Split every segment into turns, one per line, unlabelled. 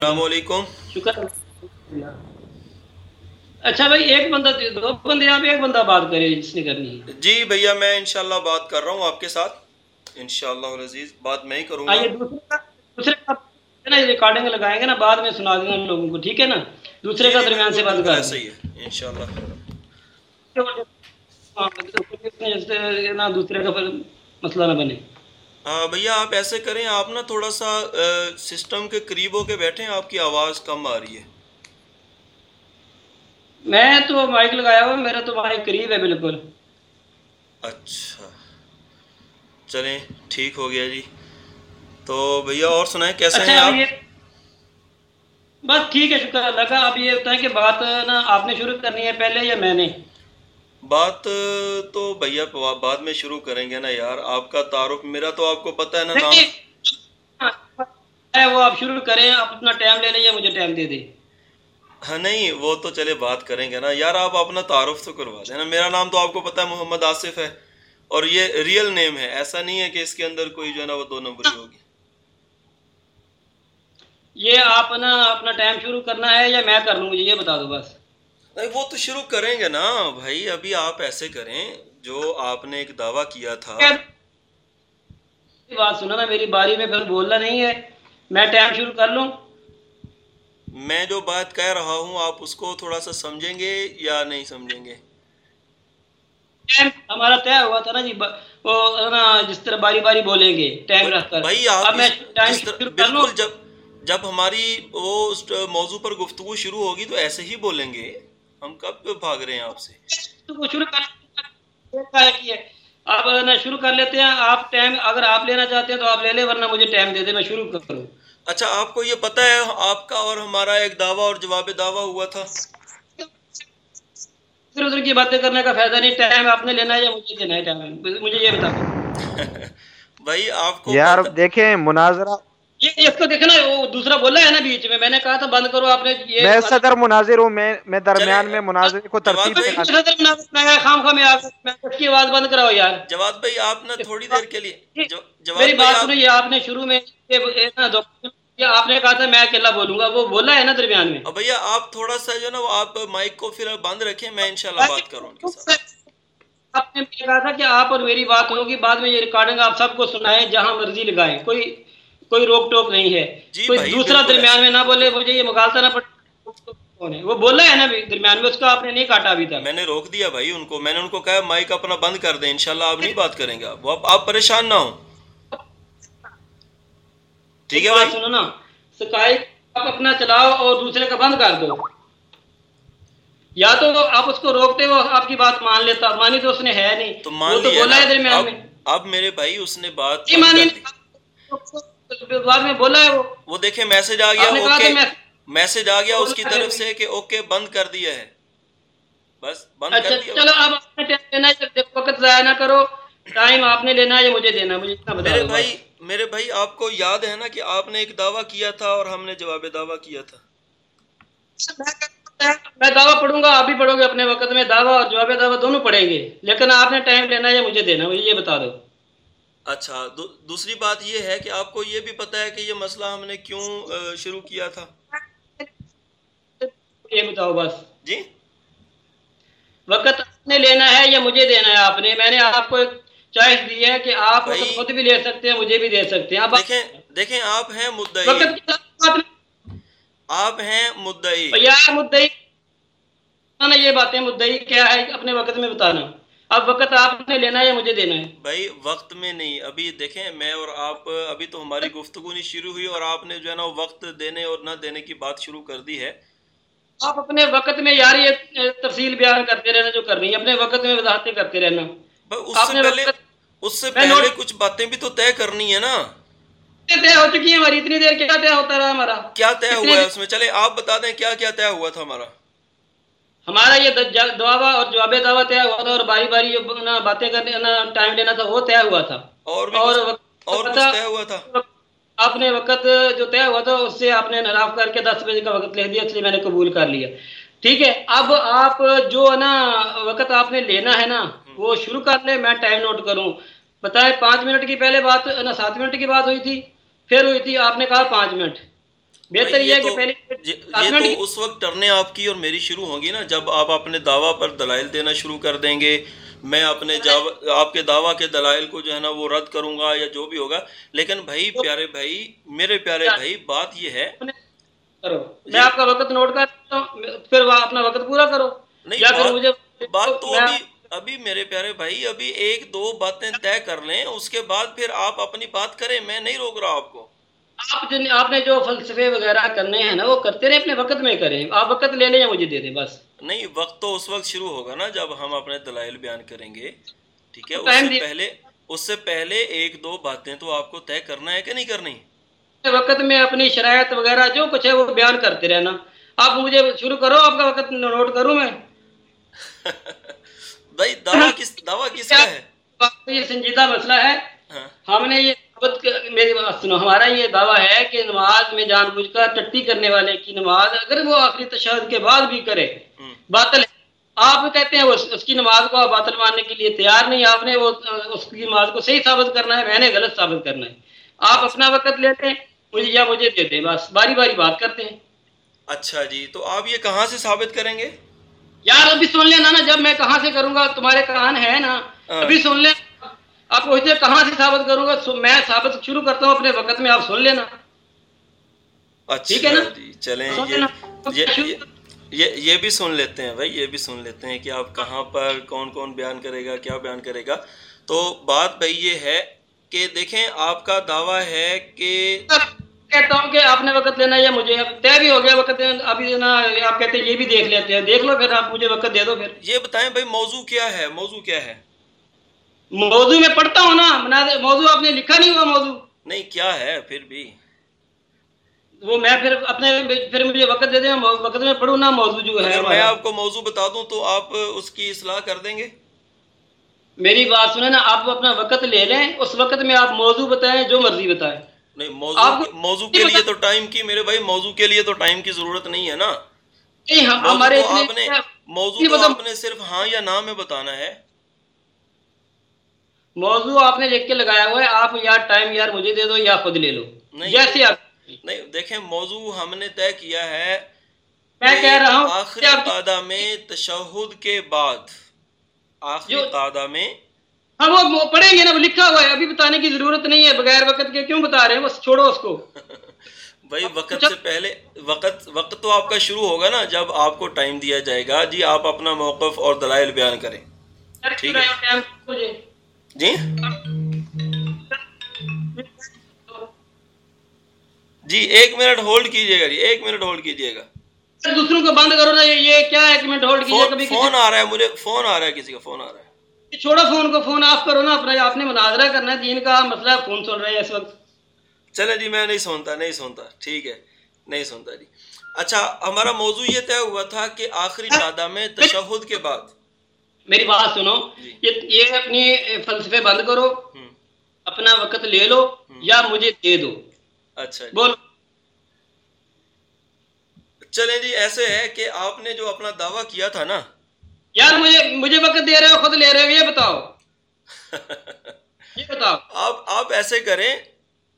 السلام علیکم۔
شکر۔ اچھا بھائی ایک بندہ دو۔ بندے آپ ایک بندہ بات کرے جس نے کرنی ہے۔
جی بھیا میں انشاءاللہ بات کر رہا ہوں آپ کے ساتھ۔ انشاءاللہ العزیز بات میں ہی کروں گا۔
دوسرے کا نا ریکارڈنگ لگائیں گے نا بعد میں سنا دیں گے لوگوں کو ٹھیک ہے نا؟ دوسرے کا درمیان سے بات کر۔
صحیح ہے انشاءاللہ۔
نا دوسرے کا مسئلہ نہ بنے۔
ہاں بھیا آپ ایسے کریں آپ نا تھوڑا سا سسٹم کے قریب ہو کے بیٹھیں آپ کی آواز کم آ رہی ہے۔
میں تو مائک لگایا ہوا میرا تو مائک قریب ہے بالکل۔
اچھا۔ چلیں ٹھیک ہو گیا جی۔ تو بھیا اور سنائیں کیسے ہیں
اچھا
آپ؟
بس ٹھیک ہے شکر اللہ کا۔ اب یہ ہوتا ہے کہ بات نا آپ نے شروع کرنی ہے پہلے یا میں نے؟
بات تو بھیا بعد میں شروع کریں گے نا یار۔ آپ کا تعارف میرا تو آپ کو پتہ ہے نا نام۔
وہ آپ شروع کریں آپ اپنا ٹائم لے لیں یا مجھے ٹائم دے دیں۔
ہاں نہیں وہ تو چلے بات کریں گے نا۔ یار آپ اپنا تعارف تو کروا دیں نا میرا نام تو آپ کو پتہ ہے محمد آصف ہے۔ اور یہ ریئل نیم ہے۔ ایسا نہیں ہے کہ اس کے اندر کوئی جو ہے نا وہ دو نمبری ہوگی۔
یہ آپ نا اپنا ٹائم شروع کرنا ہے یا میں کر لوں مجھے یہ بتا دو بس۔
نہیں وہ تو شروع کریں گے نا۔ بھائی ابھی آپ ایسے کریں جو آپ نے ایک دعویٰ کیا تھا۔
بات سنا نا میری باری میں پھر بولنا نہیں ہے۔ میں ٹائم شروع کر لوں۔
میں جو بات کہہ رہا ہوں آپ اس کو تھوڑا سا سمجھیں گے یا نہیں سمجھیں گے؟
ہمارا طے ہوا تھا نا جی وہ نا جس طرح باری باری بولیں گے ٹائم رکھ کر۔
بھائی آپ بالکل جب جب ہماری وہ اس موضوع پر گفتگو شروع ہوگی تو ایسے ہی بولیں گے۔ ہم کب بھاگ رہے ہیں آپ سے؟
تو وہ شروع کر کی ہے۔ آپ نا شروع کر لیتے ہیں آپ ٹائم اگر آپ لینا چاہتے ہیں تو آپ لے لیں ورنہ مجھے ٹائم دے دیں میں شروع کروں۔
اچھا آپ کو یہ پتہ ہے آپ کا اور ہمارا ایک دعویٰ اور جواب دعویٰ ہوا تھا۔
پھر ادھر کی باتیں کرنے کا فائدہ نہیں ٹائم آپ نے لینا ہے یا مجھے دینا ہے ٹائم؟ مجھے یہ بتا
بھائی آپ کو
یار دیکھیں مناظرہ
یہ اس کو دیکھنا وہ دوسرا بولا ہے نا بیچ میں میں نے کہا تھا بند کرو آپ نے یہ
میں صدر مناظر ہوں میں میں درمیان میں مناظر کو ترتیب دینا۔
صدر منافق میں خام میں میں اس کی آواز بند کراؤ یار۔
جواد بھائی آپ نا تھوڑی دیر کے لیے جو- جواد
میری بات سنو یہ آپ نے شروع میں آپ نے کہا تھا میں اکیلا بولوں گا وہ بولا ہے نا درمیان میں۔
بھیا آپ تھوڑا سا جو نا آپ مائک کو پھر بند رکھیں میں انشاءاللہ بات کروں ان کے ساتھ
آپ نے کہا تھا کہ آپ اور میری بات ہوگی بعد میں یہ ریکارڈنگ آپ سب کو سنائیں جہاں مرضی لگائیں کوئی کوئی روک ٹوک نہیں ہے۔
جی
کوئی دوسرا درمیان۔ میں نہ بولے مجھے یہ مغالطہ نہ پڑے وہ بولا ہے نا درمیان میں اس کا آپ نے نہیں کاٹا ابھی تک۔
میں نے روک دیا بھائی ان کو میں نے ان کو کہا مائک اپنا بند کر دیں انشاءاللہ آپ نہیں بات کریں گے۔ آپ وہ آپ- پریشان نہ ہوں۔ ٹھیک ہے بھائی؟
سنو نا سکائی آپ اپنا چلاؤ اور دوسرے کا بند کر دو۔ یا تو آپ اس کو روکتے وہ آپ کی بات مان لیتا مانی تو اس نے ہے نہیں۔
تو مان
تو
لیا
بولا ہے
نا
درمیان
اب
میں۔
اب میرے بھائی اس نے بات
بعد میں بولا ہے وہ۔
وہ دیکھیں میسج آ گیا اوکے میسج آ گیا اس کی طرف سے کہ اوکے بند کر دیا ہے۔ بس بند
اچھا
کر دیا۔
چلو اب آپ نے ٹائم لینا ہے۔ وقت ضائع نہ کرو ٹائم آپ نے لینا ہے یا مجھے دینا مجھے اتنا بتا
میرے۔ بھائی میرے بھائی آپ کو یاد ہے نا کہ آپ نے ایک دعویٰ کیا تھا اور ہم نے جواب دعویٰ کیا تھا۔
میں دعویٰ پڑھوں گا آپ بھی پڑھو گے اپنے وقت میں۔ دعویٰ اور جواب دعویٰ دونوں پڑھیں گے۔ لیکن آپ نے ٹائم لینا ہے یا مجھے دینا مجھے یہ بتا دو۔
اچھا دو- دوسری بات یہ ہے کہ آپ کو یہ بھی پتہ ہے کہ یہ مسئلہ ہم نے کیوں شروع کیا تھا؟
یہ بتاؤ بس۔
جی؟
وقت آپ نے لینا ہے یا مجھے دینا ہے آپ نے؟ میں نے آپ کو چوائس دی ہے کہ آپ خود بھی لے سکتے ہیں مجھے بھی دے سکتے ہیں۔
دیکھیں دیکھیں آپ ہیں مدعی۔ آپ ہیں مدعی۔
یار مدعی یہ باتیں مدعی کیا ہے اپنے وقت میں بتانا۔ اب وقت آپ نے لینا ہے مجھے دینا ہے؟
بھائی وقت میں نہیں۔ ابھی دیکھیں میں اور آپ ابھی تو ہماری گفتگو نہیں شروع ہوئی اور آپ نے جو ہے نا وقت دینے اور نہ دینے کی بات شروع کر دی ہے۔
آپ اپنے وقت میں یار یہ تفصیل بیان کرتے رہنا جو کرنی ہے اپنے وقت میں وضاحتیں کرتے رہنا۔
اس سے پہلے اس سے پہلے کچھ باتیں بھی تو طے کرنی ہے نا۔
طے ہو چکی ہے ہماری اتنی دیر کیا طے ہوتا رہا ہمارا؟
کیا طے ہوا ہے اس میں؟ چلے آپ بتا دیں کیا کیا طے ہوا تھا ہمارا؟
ہمارا یہ د- دعویٰ اور جواب دعویٰ طے ہوا تھا اور باری باری باتیں کرنے ٹائم لینا تھا وہ طے ہوا تھا۔
اور
اور
طے ہوا تھا۔
آپ نے وقت جو طے ہوا تھا اس سے آپ نے نراف کر کے دس بجے کا وقت لکھ دیا اس لیے میں نے قبول کر لیا۔ ٹھیک ہے اب آپ جو ہے نا وقت آپ نے لینا ہے نا وہ شروع کر لیں میں ٹائم نوٹ کروں۔ بتائیں پانچ منٹ کی پہلے بات نا سات منٹ کی بات ہوئی تھی پھر ہوئی تھی آپ نے کہا پانچ منٹ۔ بہتر یہ ہے کہ پہلے
یہ تو اس وقت ٹرنے آپ کی اور میری شروع ہوں گی نا جب آپ اپنے دعویٰ پر دلائل دینا شروع کر دیں گے۔ میں اپنے آپ کے دعویٰ کے دلائل کو جو ہے نا وہ رد کروں گا یا جو بھی ہوگا۔ لیکن بھائی پیارے بھائی میرے پیارے بھائی بات یہ ہے
کرو۔ میں آپ کا وقت نوٹ کرتا ہوں۔ پھر اپنا وقت پورا کرو۔
نہیں بات-
مجھے
بات تو ابھی ابھی میرے پیارے بھائی ابھی ایک دو باتیں طے کر لیں اس کے بعد پھر آپ اپنی بات کریں میں نہیں روک رہا آپ کو۔
آپ جن آپ نے جو فلسفے وغیرہ کرنے ہیں نا وہ کرتے رہے اپنے وقت میں کریں۔ آپ وقت لے لیں یا مجھے دے دیں بس۔
نہیں وقت تو اس وقت شروع ہوگا نا جب ہم اپنے دلائل بیان کریں گے۔ ٹھیک ہے؟ اس سے پہلے اس سے پہلے ایک دو باتیں تو آپ کو طے کرنا ہے کہ نہیں کرنی؟
وقت میں اپنی شرائط وغیرہ جو کچھ ہے وہ بیان کرتے رہنا۔ آپ مجھے شروع کرو آپ کا وقت نوٹ کروں میں۔
بھائی دعویٰ کس دعویٰ کس کا ہے؟
یہ سنجیدہ مسئلہ ہے۔
ہاں۔
ہم نے یہ کر- میری بات سنو ہمارا یہ دعویٰ ہے کہ نماز میں جان بوجھ کر ٹٹی کرنے والے کی نماز اگر وہ آخری تشہد کے بعد بھی کرے باطل ہے۔ آپ کہتے ہیں اس, کی نماز کو آپ باطل ماننے کے لیے تیار نہیں آپ نے وہ اس کی نماز کو صحیح ثابت کرنا ہے میں نے غلط ثابت کرنا ہے۔ آپ اپنا وقت لیتے ہیں مجھے یا مجھے دیتے ہیں بس باری باری بات کرتے ہیں۔
اچھا جی تو آپ یہ کہاں سے ثابت کریں گے؟
یار ابھی سن لینا نا جب میں کہاں سے کروں گا تمہارے کان ہے نا۔
ہاں۔
ابھی سن لیں آپ پوچھتے ہیں کہاں سے ثابت کروں گا؟ میں ثابت شروع کرتا ہوں اپنے وقت میں آپ سن لینا۔ ٹھیک ہے
اچھا
نا؟
جی چلیں یہ بھی سن لیتے ہیں بھائی یہ بھی سن لیتے ہیں کہ آپ کہاں پر کون کون بیان کرے گا کیا بیان کرے گا۔ تو بات بھائی یہ ہے کہ دیکھیں آپ کا دعویٰ ہے کہ
کہتا ہوں کہ آپ نے وقت لینا یا مجھے طے بھی ہو گیا وقت ابھی نا آپ کہتے ہیں یہ بھی دیکھ لیتے ہیں۔ دیکھ لو پھر آپ مجھے وقت دے دو پھر۔
یہ بتائیں بھائی موضوع کیا ہے؟ موضوع کیا ہے؟
موضوع میں پڑھتا ہوں نا موضوع آپ نے لکھا نہیں ہوا موضوع۔
نہیں کیا ہے؟ پھر بھی۔
وہ میں پھر اپنے پھر مجھے وقت دے دیں وقت میں پڑھوں نا موضوع جو ہے
میں۔ آپ کو موضوع بتا دوں تو آپ اس کی اصلاح کر دیں گے؟
میری بات سنیں نا آپ اپنا وقت لے لیں اس وقت میں آپ موضوع بتائیں جو مرضی بتائیں۔
نہیں موضوع موضوع کے لیے تو ٹائم کی میرے بھائی موضوع کے لیے تو ٹائم کی ضرورت نہیں ہے نا۔
ہمارے
موضوع آپ نے صرف ہاں یا نہ میں بتانا ہے۔
موضوع آپ نے لکھ کے لگایا ہوا ہے آپ یا ٹائم یار مجھے دے دو یا خود لے لو۔ جیسے آپ
نہیں دیکھیں موضوع ہم نے طے کیا ہے
میں
کہ
کہہ رہا ہوں
آخری قادہ میں تشہد کے بعد۔ آخری قادہ میں
ہم وہ پڑھیں گے نا وہ لکھا ہوا ہے ابھی بتانے کی ضرورت نہیں ہے بغیر وقت کے کیوں بتا رہے ہیں؟ بس چھوڑو اس کو۔
بھائی وقت سے پہلے وقت وقت تو آپ کا شروع ہوگا نا جب آپ کو ٹائم دیا جائے گا۔ جی آپ اپنا موقف اور دلائل بیان کریں۔ ٹھیک ہے۔ جی؟ جی ایک منٹ ہولڈ کیجیے گا جی ایک منٹ ہولڈ کیجیے گا۔
دوسروں کو بند کرو نا یہ- کیا ہے؟ ایک منٹ ہولڈ کیجیے کبھی
فون آ رہا ہے مجھے فون آ رہا ہے کسی کا فون آ رہا ہے۔
چھوڑو فون کو فون آف کرو نا اپنا آپ نے مناظرہ کرنا ہے دین کا مسئلہ ہے، فون سن رہے ہیں اس وقت۔
چلے جی میں نہیں سنتا نہیں سنتا۔ ٹھیک ہے نہیں سنتا جی۔ اچھا ہمارا موضوع یہ طے ہوا تھا کہ آخری قادہ میں تشہد کے بعد
میری بات سنو
جی۔
یہ اپنی فلسفے بند کرو اپنا وقت لے لو یا مجھے دے دو۔
اچھا جی۔
بول
چلیں جی ایسے ہے کہ آپ نے جو اپنا دعویٰ کیا تھا نا۔
یار مجھے مجھے وقت دے رہے ہو خود لے رہے ہو یہ بتاؤ۔ یہ بتاؤ۔
آپ آپ ایسے کریں۔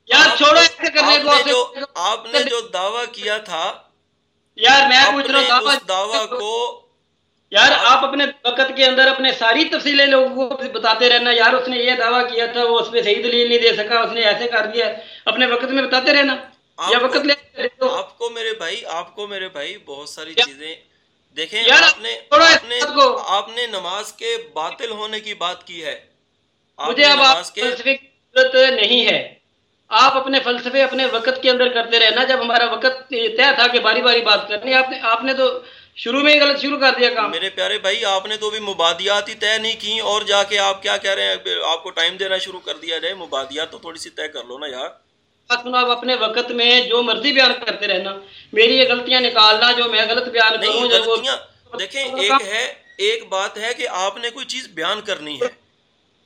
یار
آپ-
چھوڑو ایسے کرنے کو
نے جو
ایسے-
آپ نے جو دعویٰ کیا تھا
یار میں پوچھ رہا ہوں
دعویٰ کو
یار آپ اپنے وقت کے اندر اپنے ساری تفصیلیں لوگوں کو بتاتے رہنا۔ یار اس نے یہ دعویٰ کیا تھا وہ اس پہ صحیح دلیل نہیں دے سکا اس نے ایسے کر دیا۔ اپنے وقت میں بتاتے رہنا۔ یا وقت لے
آپ کو میرے بھائی آپ کو میرے بھائی بہت ساری چیزیں۔ دیکھیں آپ نے آپ نے نماز کے باطل ہونے کی بات کی ہے۔
مجھے اب آپ
کے
فلسفے کی ضرورت نہیں ہے۔ آپ اپنے فلسفے اپنے وقت کے اندر کرتے رہنا۔ جب ہمارا وقت طے تھا کہ باری باری بات کرنی آپ نے آپ نے تو شروع میں ہی غلط شروع کر دیا کام۔
میرے پیارے بھائی آپ نے تو ابھی مبادیات ہی طے نہیں کی اور جا کے آپ کیا کہہ رہے ہیں؟ آپ کو ٹائم دینا شروع کر دیا جائے۔ مبادیات تو تھوڑی سی طے کر لو نا یار۔
بات سنو آپ اپنے وقت میں جو مرضی بیان کرتے رہنا۔ میری یہ غلطیاں نکالنا جو میں غلط بیان کروں
غلطیاں دیکھیں ایک ہے ایک بات ہے کہ آپ نے کوئی چیز بیان کرنی ہے۔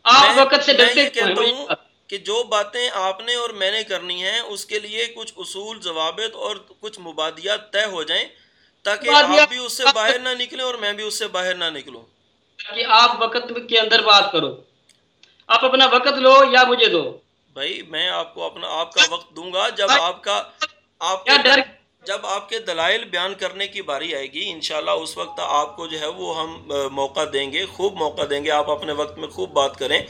آپ وقت سے ڈرتے؟
کہتا ہوں کہ جو باتیں آپ نے اور میں نے کرنی ہیں اس کے لیے کچھ اصول ضوابط اور کچھ مبادیات طے ہو جائیں۔ تاکہ آپ بھی اس سے باہر نہ نکلیں اور میں بھی اس سے باہر نہ نکلوں۔
کہ آپ وقت کے اندر بات کرو۔ آپ اپنا وقت لو یا مجھے دو۔
بھائی میں آپ کو اپنا آپ کا وقت دوں گا جب آپ کا آپ کے
ڈر؟
جب آپ کے دلائل بیان کرنے کی باری آئے گی انشاءاللہ اس وقت آپ کو جو ہے وہ ہم موقع دیں گے خوب موقع دیں گے۔ آپ اپنے وقت میں خوب بات کریں۔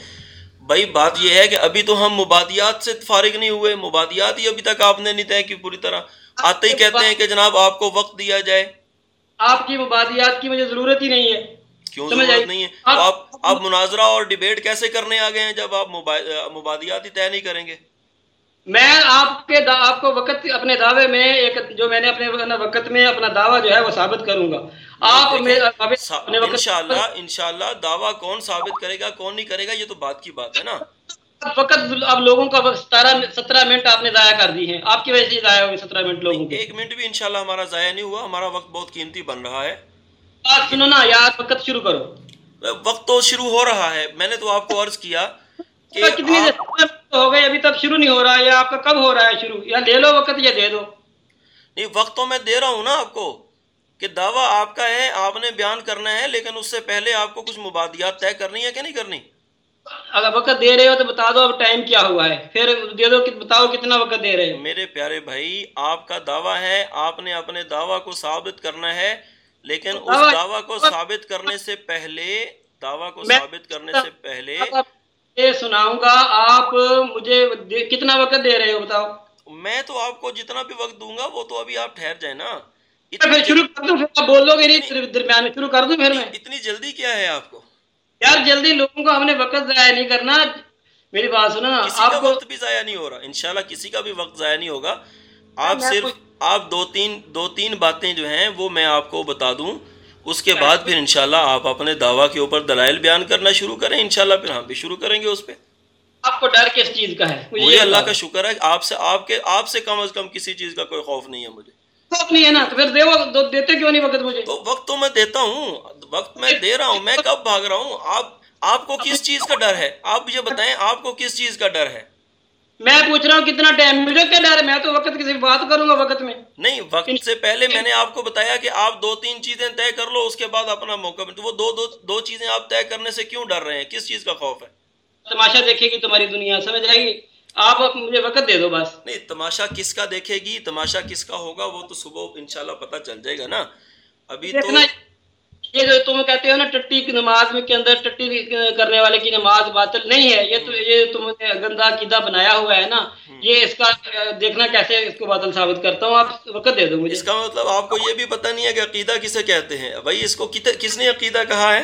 بھائی بات یہ ہے کہ ابھی تو ہم مبادیات سے فارغ نہیں ہوئے۔ مبادیات ہی ابھی تک آپ نے نہیں طے کی پوری طرح۔ آتے ہی کہتے ہیں کہ جناب آپ کو وقت دیا جائے۔
آپ کی مبادیات کی مجھے ضرورت ہی نہیں ہے۔
کیوں ضرورت نہیں ہے؟ آپ آپ مناظرہ اور ڈیبیٹ کیسے کرنے آ گئے ہیں جب آپ مبادیات ہی طے نہیں کریں گے؟
میں آپ کے آپ کو وقت اپنے دعوے میں ایک جو میں نے اپنے وقت میں اپنا دعویٰ جو ہے وہ ثابت کروں گا۔ آپ
انشاءاللہ انشاءاللہ دعویٰ کون ثابت کرے گا کون نہیں کرے گا یہ تو بات کی بات ہے نا۔
وقت اب لوگوں کا وقت ستارہ سترہ منٹ آپ نے ضائع کر دی ہیں۔ آپ کی وجہ سے ضائع ہوگی سترہ منٹ لوگوں
ایک منٹ بھی انشاءاللہ ہمارا ضائع نہیں ہوا ہمارا وقت بہت قیمتی بن رہا ہے۔
بات سنو نا یار وقت شروع کرو۔
وقت تو شروع ہو رہا ہے۔ میں نے تو آپ کو عرض کیا
کہ کتنی ہو گئے ابھی تک شروع نہیں ہو رہا ہے یا آپ کا کب ہو رہا ہے شروع؟ یا لے لو وقت یا دے دو۔
نہیں وقت تو میں دے رہا ہوں نا آپ کو کہ دعویٰ آپ کا ہے آپ نے بیان کرنا ہے لیکن اس سے پہلے آپ کو کچھ مبادیات طے کرنی ہے کہ نہیں کرنی؟
اگر وقت دے رہے ہو تو بتا دو اب ٹائم کیا ہوا ہے۔ پھر دے دو بتاؤ کتنا وقت دے رہے
میرے پیارے بھائی آپ کا دعویٰ ہے آپ نے اپنے دعویٰ کو ثابت کرنا ہے لیکن اس دعویٰ کو ثابت کرنے سے پہلے دعویٰ کو ثابت کرنے سے پہلے
یہ سناؤں گا آپ مجھے کتنا وقت دے رہے ہو بتاؤ۔
میں تو آپ کو جتنا بھی وقت دوں گا وہ تو ابھی آپ ٹھہر جائیں نا۔
شروع کر دوں پھر بولو گے نہیں درمیان میں شروع کر دوں پھر میں۔
اتنی جلدی کیا ہے آپ کو؟
یار جلدی لوگوں کو ہم نے وقت ضائع نہیں کرنا۔ میری بات سنو نا
کسی کا وقت بھی ضائع نہیں ہو رہا۔ انشاءاللہ کسی کا بھی وقت ضائع نہیں ہوگا۔ آپ صرف آپ دو تین دو تین باتیں جو ہیں وہ میں آپ کو بتا دوں۔ اس کے بعد پھر انشاءاللہ آپ اپنے دعویٰ کے اوپر دلائل بیان کرنا شروع کریں۔ انشاءاللہ پھر ہم بھی شروع کریں گے اس پہ۔
آپ کو ڈر کس چیز کا ہے؟
مجھے اللہ کا شکر ہے۔ آپ سے آپ کے آپ سے کم از کم کسی چیز کا کوئی خوف نہیں ہے مجھے۔
خوف نہیں ہے نا تو پھر دے دیتے کیوں نہیں وقت مجھے؟
تو وقت تو میں دیتا ہوں۔ وقت میں دے رہا ہوں میں کب بھاگ رہا ہوں؟ آپ آپ کو کس چیز کا ڈر ہے؟ آپ مجھے بتائیں آپ کو کس چیز کا ڈر ہے؟
میں پوچھ رہا ہوں کتنا ٹائم مجھے کیا ڈر ہے؟ میں تو وقت کسی بات کروں گا وقت میں۔
نہیں وقت سے پہلے میں نے آپ کو بتایا کہ آپ دو تین چیزیں طے کر لو اس کے بعد اپنا موقع وہ دو دو دو چیزیں آپ طے کرنے سے کیوں ڈر رہے ہیں؟ کس چیز کا خوف ہے؟
تماشا دیکھے گی تمہاری دنیا سمجھ آئے گی؟ آپ مجھے وقت دے دو بس۔
نہیں تماشا کس کا دیکھے گی؟ تماشا کس کا ہوگا؟ وہ تو صبح انشاءاللہ پتہ چل جائے گا نا۔ ابھی تو
یہ جو تم کہتے ہو نا ٹٹی کی نماز میں کے اندر ٹٹی کرنے والے کی نماز باطل نہیں ہے یہ تو یہ تم نے گندا عقیدہ بنایا ہوا ہے نا۔ یہ اس کا دیکھنا کیسے اس کو باطل ثابت کرتا ہوں آپ وقت دے دو مجھے۔
اس کا مطلب آپ کو یہ بھی پتہ نہیں ہے کہ عقیدہ کسے کہتے ہیں۔ بھائی اس کو کس نے عقیدہ کہا ہے؟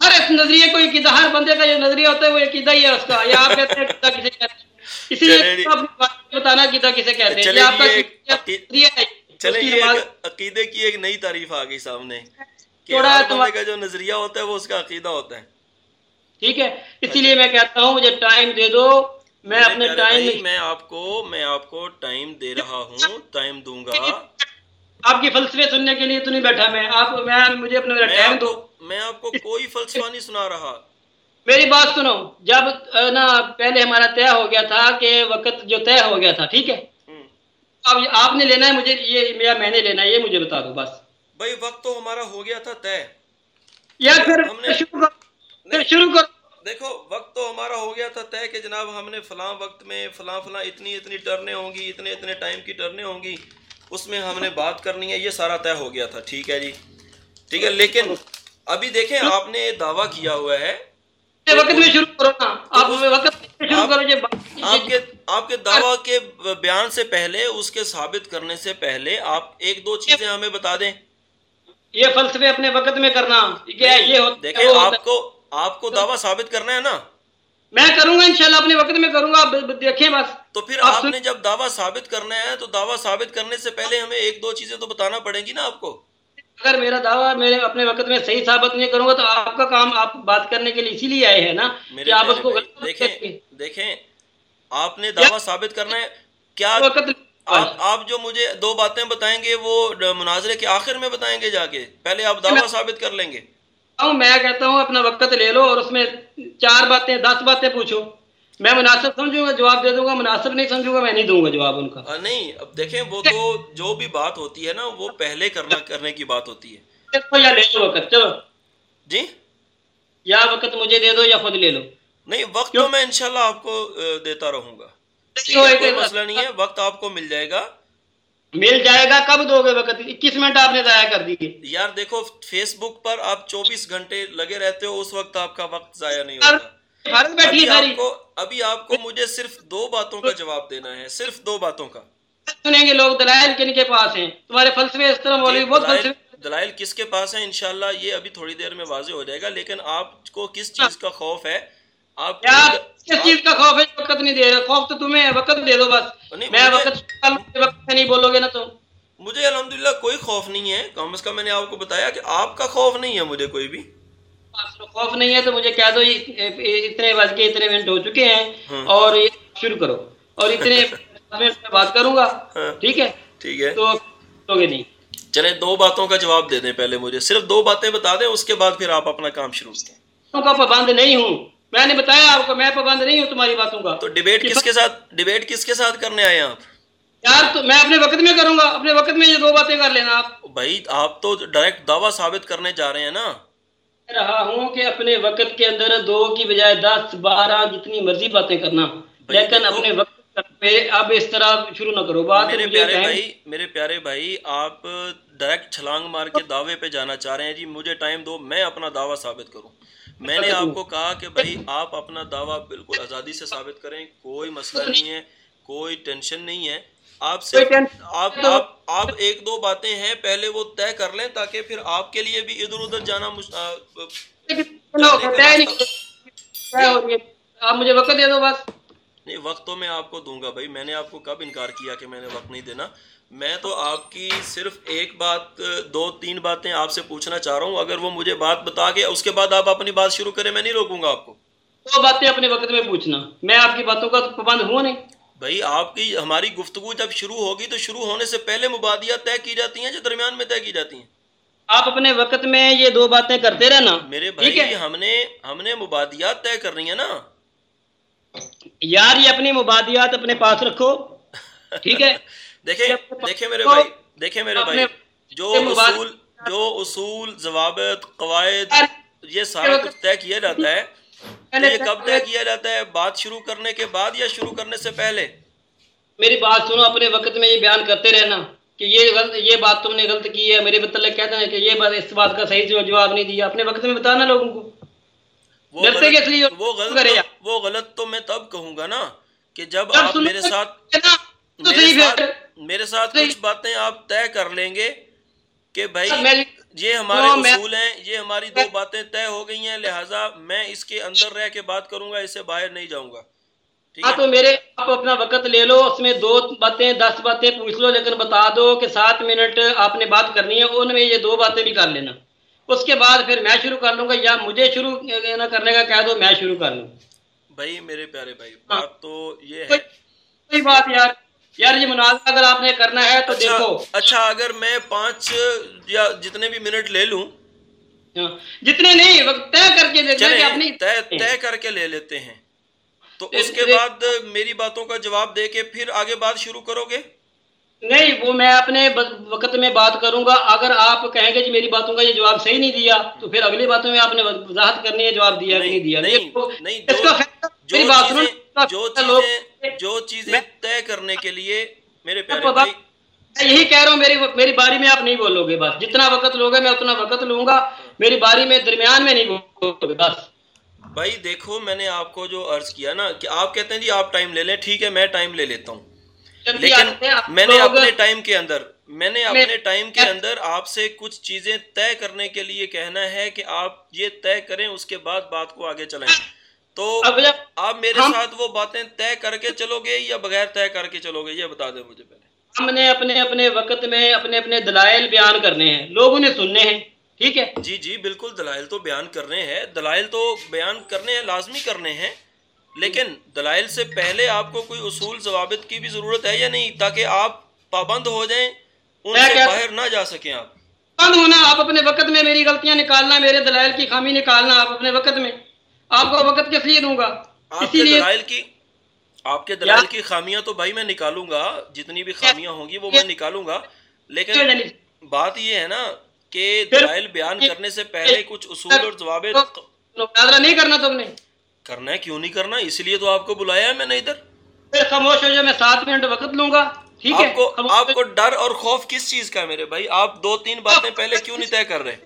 ہر نظریے کو عقیدہ ہر بندے کا جو نظریہ ہوتا ہے وہ عقیدہ ہی ہے اس کا۔ یا آپ کہتے ہیں عقیدہ کسے کہتے ہیں۔ اسی لیے بتانا عقیدہ کسے کہتے ہیں۔ یہ آپ کا
چلے یہ عقیدے کی ایک نئی تعریف آ گئی سامنے کا جو نظریہ ہوتا ہے وہ اس کا عقیدہ ہوتا ہے۔
ٹھیک ہے۔ اسی لیے میں کہتا ہوں مجھے ٹائم دے دو۔ میں اپنے ٹائم
میں آپ کو میں آپ کو ٹائم دے رہا ہوں ٹائم دوں گا۔
آپ کی فلسفے سننے کے لیے تو نہیں بیٹھا میں۔ آپ میں مجھے اپنا ٹائم دو۔
میں آپ کو کوئی فلسفہ نہیں سنا رہا۔
میری بات سنو جب نا پہلے ہمارا طے ہو گیا تھا کہ وقت جو طے ہو گیا تھا ٹھیک ہے؟ اب آپ نے لینا ہے مجھے یہ میں نے لینا ہے یہ مجھے بتا دو بس۔
بھائی وقت تو ہمارا ہو گیا تھا طے۔
یا پھر ہم نے شروع کر
دیکھو وقت تو ہمارا ہو گیا تھا طے کہ جناب ہم نے فلاں وقت میں فلاں فلاں اتنی اتنی ٹرنیں ہوں گی اتنے اتنے ٹائم کی ٹرنیں ہوں گی اس میں ہم نے بات کرنی ہے یہ سارا طے ہو گیا تھا ٹھیک ہے جی؟ ٹھیک ہے لیکن ابھی دیکھیں آپ نے دعویٰ کیا ہوا ہے
وقت میں شروع کرو نا۔ آپ وقت شروع کرو
آپ کے آپ کے دعویٰ کے بیان سے پہلے اس کے ثابت کرنے سے پہلے آپ ایک دو چیزیں ہمیں بتا دیں۔
یہ فلسفے اپنے وقت میں کرنا۔ یہ
دیکھیں آپ کو آپ کو دعویٰ ثابت کرنا ہے نا۔
میں کروں گا انشاءاللہ اپنے وقت میں کروں گا۔ دیکھیں بس۔
تو پھر آپ نے جب دعویٰ ثابت کرنا ہے تو دعویٰ ثابت کرنے سے پہلے ہمیں ایک دو چیزیں تو بتانا پڑیں گی نا آپ کو۔
اگر میرا دعویٰ میرے اپنے وقت میں صحیح ثابت نہیں کروں گا تو آپ کا کام آپ بات کرنے کے لیے اسی لیے آئے ہیں نا کہ آپ اس کو
دیکھیں دیکھیں آپ نے دعویٰ ثابت کرنا ہے۔ کیا آپ جو مجھے دو باتیں بتائیں گے وہ مناظرے کے آخر میں بتائیں گے جا کے؟ پہلے آپ دعویٰ ثابت کر لیں گے۔
میں کہتا ہوں اپنا وقت لے لو اور اس میں چار باتیں دس باتیں پوچھو۔ میں مناسب سمجھوں گا جواب دے دوں گا مناسب نہیں سمجھوں گا میں نہیں دوں گا جواب ان کا۔
نہیں اب دیکھیں وہ تو جو بھی بات ہوتی ہے نا وہ پہلے کرنا کرنے کی بات ہوتی ہے۔
یا لے لو وقت؟ چلو۔
جی؟
یا وقت مجھے دے دو یا خود لے لو۔
نہیں وقت تو میں انشاءاللہ آپ کو دیتا رہوں گا۔ کوئی مسئلہ نہیں ہے وقت آپ کو مل جائے گا۔ مل جائے گا کب دو گے وقت؟ اکیس منٹ آپ نے ضائع کر دیے
یار دیکھو
فیس
بک پر
آپ چوبیس گھنٹے لگے رہتے ہو اس وقت آپ کا وقت ضائع نہیں ہوتا۔ بھارت
بیٹھی ساری۔ ابھی آپ کو مجھے صرف دو باتوں کا جواب دینا ہے
صرف
دو
باتوں کا۔ سنیں گے لوگ دلائل کن کے پاس ہیں؟ تمہارے فلسفے اس طرح مولوی بہت فلسفے۔ دلائل کس کے پاس
ہیں؟ انشاءاللہ یہ ابھی تھوڑی دیر میں واضح ہو جائے گا لیکن آپ کو کس چیز کا خوف
ہے؟
آپ
کس
چیز کا خوف ہے؟ وقت نہیں دے رہا
خوف تو تمہیں وقت دے دو بس۔ میں وقت وقت نہیں بولو گے نا تم مجھے الحمدللہ کوئی خوف نہیں
ہے۔ کم از کم میں نے آپ کو بتایا کہ آپ کا خوف نہیں ہے مجھے کوئی
بھی۔
خوف نہیں ہے تو مجھے کہہ دو اتنے بج کے
اتنے
منٹ ہو
چکے ہیں
ہاں۔ اور یہ
شروع کرو۔ اور اتنے ہاں۔ منٹ میں بات کروں گا۔ ہاں۔ ٹھیک ہے؟ ٹھیک ہے۔ تو گے نہیں۔ چلیں دو باتوں کا
جواب دے دیں پہلے مجھے۔ صرف دو باتیں بتا دیں اس کے بعد پھر آپ
اپنا کام شروع کریں۔ باتوں کا پابند نہیں ہوں۔ میں نے
بتایا آپ کو میں پابند نہیں ہوں تمہاری باتوں کا۔ تو ڈیبیٹ کس کے ساتھ ڈیبیٹ
کس کے ساتھ کرنے آئے ہیں آپ؟ یار تو میں اپنے
وقت میں کروں گا۔ اپنے وقت میں یہ دو باتیں کر لینا آپ۔ بھائی آپ تو ڈائریکٹ دعویٰ
ثابت
کرنے جا رہے ہیں نا۔ رہا ہوں کہ اپنے وقت
کے
اندر
دو
کی
بجائے دس بارہ جتنی مرضی باتیں کرنا۔ لیکن اپنے وقت اب اس طرح شروع نہ کرو۔ بات میرے پیارے بھائی میرے پیارے بھائی آپ ڈائریکٹ چھلانگ مار کے دعوے پہ جانا چاہ رہے ہیں۔ جی مجھے ٹائم دو میں اپنا دعویٰ ثابت کروں۔ میں نے آپ
کو
کہا
کہ
بھائی آپ اپنا دعویٰ بالکل آزادی سے ثابت کریں کوئی مسئلہ نہیں ہے کوئی ٹینشن نہیں ہے۔ آپ سے آپ ایک دو باتیں
ہیں پہلے وہ طے کر لیں تاکہ پھر آپ کے لیے بھی ادھر
ادھر جانا آپ مجھے وقت دے دو بس۔ نہیں وقت تو میں آپ کو دوں گا بھائی۔ میں نے آپ کو کب انکار کیا کہ میں نے وقت نہیں دینا؟ میں تو آپ کی صرف ایک بات دو تین باتیں آپ سے پوچھنا چاہ رہا ہوں۔ اگر وہ
مجھے بات بتا کے اس کے بعد آپ اپنی بات شروع کریں میں نہیں
روکوں گا آپ کو۔ دو باتیں اپنے وقت میں پوچھنا۔ میں آپ کی باتوں کا پابند ہوں نہیں۔ بھائی آپ کی ہماری گفتگو جب
شروع ہوگی تو شروع ہونے سے پہلے مبادیات طے
کی
جاتی
ہیں
جو
درمیان میں طے کی جاتی ہیں؟ آپ
اپنے وقت میں یہ دو باتیں کرتے رہنا۔ میرے
بھائی ہم نے
ہم
نے مبادیات طے کرنی
ہے
نا۔
یار یہ
اپنی مبادیات اپنے پاس رکھو۔
ٹھیک
ہے؟ دیکھیں دیکھیں میرے بھائی دیکھیں میرے بھائی
جو
اصول جو اصول ضوابط قواعد یہ سارا کچھ طے کیا جاتا ہے۔ یہ کب طے کیا
جاتا ہے؟ بات شروع کرنے کے بعد یا شروع کرنے سے پہلے؟ میری بات سنو اپنے وقت میں یہ بیان کرتے رہنا کہ یہ غلط یہ بات تم نے غلط کی ہے۔ میرے متعلق کہتے ہیں کہ یہ بات اس
بات
کا
صحیح
جو جواب نہیں
دیا۔
اپنے
وقت
میں
بتانا لوگوں کو۔ وہ غلط, وہ, غلط تو, وہ غلط
تو
میں
تب
کہوں گا
نا کہ جب
آپ
میرے
ساتھ
میرے
ساتھ کچھ
باتیں
آپ طے کر لیں گے کہ بھائی یہ
ہمارے
اصول ہیں
یہ ہماری
دو باتیں طے ہو گئی ہیں لہٰذا میں اس کے اندر رہ کے بات کروں گا اس سے باہر نہیں جاؤں گا۔ ہاں
تو
میرے
آپ اپنا وقت لے لو اس میں دو باتیں دس باتیں پوچھ لو لیکن بتا دو کہ سات منٹ آپ نے بات کرنی ہے ان میں یہ دو باتیں بھی کر لینا۔ اس کے بعد پھر میں شروع کر لوں گا یا مجھے شروع کرنے کا کہہ دو میں شروع
کر لوں۔ بھائی میرے
پیارے
بھائی ہاں۔ بات
تو
یہ
ہے۔ کوئی بات یار۔ یار یہ مناظرہ اگر آپ نے کرنا
ہے
تو
اچھا، دیکھو۔ اچھا اگر میں پانچ یا جتنے بھی منٹ
لے لوں۔ ہاں، جتنے نہیں وقت طے
کر
کے چلے
طے کر کے لے لیتے ہیں۔ تو
اس
کے
بعد
میری باتوں کا جواب دے کے پھر آگے بات شروع کرو گے؟
نہیں وہ میں اپنے وقت میں بات کروں گا۔ اگر آپ کہیں گے جی میری باتوں کا یہ جواب صحیح نہیں دیا تو پھر اگلی باتوں میں آپ نے وضاحت کرنی ہے جواب
دیا
نہیں دیا۔
نہیں
جو
چیزیں
جو
چیزیں
طے
کرنے
کے لیے میرے
پیارے بھائی
میں یہی
کہہ رہا ہوں
میری
میری باری میں آپ نہیں بولو
گے
بس۔
جتنا وقت لوگے میں اتنا وقت لوں گا۔ میری باری میں درمیان میں نہیں بولو گے بس۔ بھائی دیکھو میں نے آپ کو جو عرض کیا نا کہ
آپ کہتے ہیں جی آپ ٹائم لے لیں ٹھیک ہے میں ٹائم لے لیتا ہوں۔ لیکن میں نے اپنے ٹائم کے اندر میں نے
اپنے ٹائم کے
اندر
آپ
سے
کچھ
چیزیں طے کرنے کے لیے
کہنا
ہے کہ آپ یہ طے کریں اس کے بعد بات کو آگے چلائیں۔ تو آپ میرے ساتھ وہ باتیں طے کر کے چلو گے یا
بغیر طے
کر کے
چلو
گے یہ بتا دیں مجھے پہلے۔ ہم نے اپنے اپنے وقت میں اپنے اپنے دلائل بیان
کرنے ہیں۔ لوگوں نے سننے ہیں۔ ٹھیک ہے؟ جی جی بالکل دلائل تو بیان کرنے ہیں۔ دلائل
تو بیان کرنے ہیں لازمی کرنے ہیں۔ لیکن دلائل سے پہلے آپ کو کوئی اصول ضوابط کی بھی ضرورت ہے یا نہیں؟ تاکہ آپ پابند ہو جائیں ان سے باہر نہ جا سکیں آپ۔ پابند ہونا
آپ
اپنے وقت میں میری غلطیاں
نکالنا میرے دلائل کی خامی نکالنا آپ اپنے وقت میں۔ آپ کو وقت کس لیے دوں گا؟ اسی لیے دلائل کی آپ کے
دلائل
کی
خامیاں تو بھائی میں نکالوں گا جتنی بھی خامیاں ہوں گی وہ میں نکالوں گا۔ لیکن بات یہ ہے نا کہ دلائل بیان
کرنے
سے پہلے کچھ اصول اور جواب نہیں کرنا تم
نے۔ کرنا ہے کیوں
نہیں کرنا؟ اس لیے تو آپ کو بلایا ہے میں نے ادھر۔
خاموش ہو جائے میں سات منٹ وقت لوں گا ٹھیک ہے؟
آپ کو ڈر اور خوف کس چیز کا ہے میرے بھائی؟ آپ دو تین باتیں پہلے کیوں نہیں طے کر رہے؟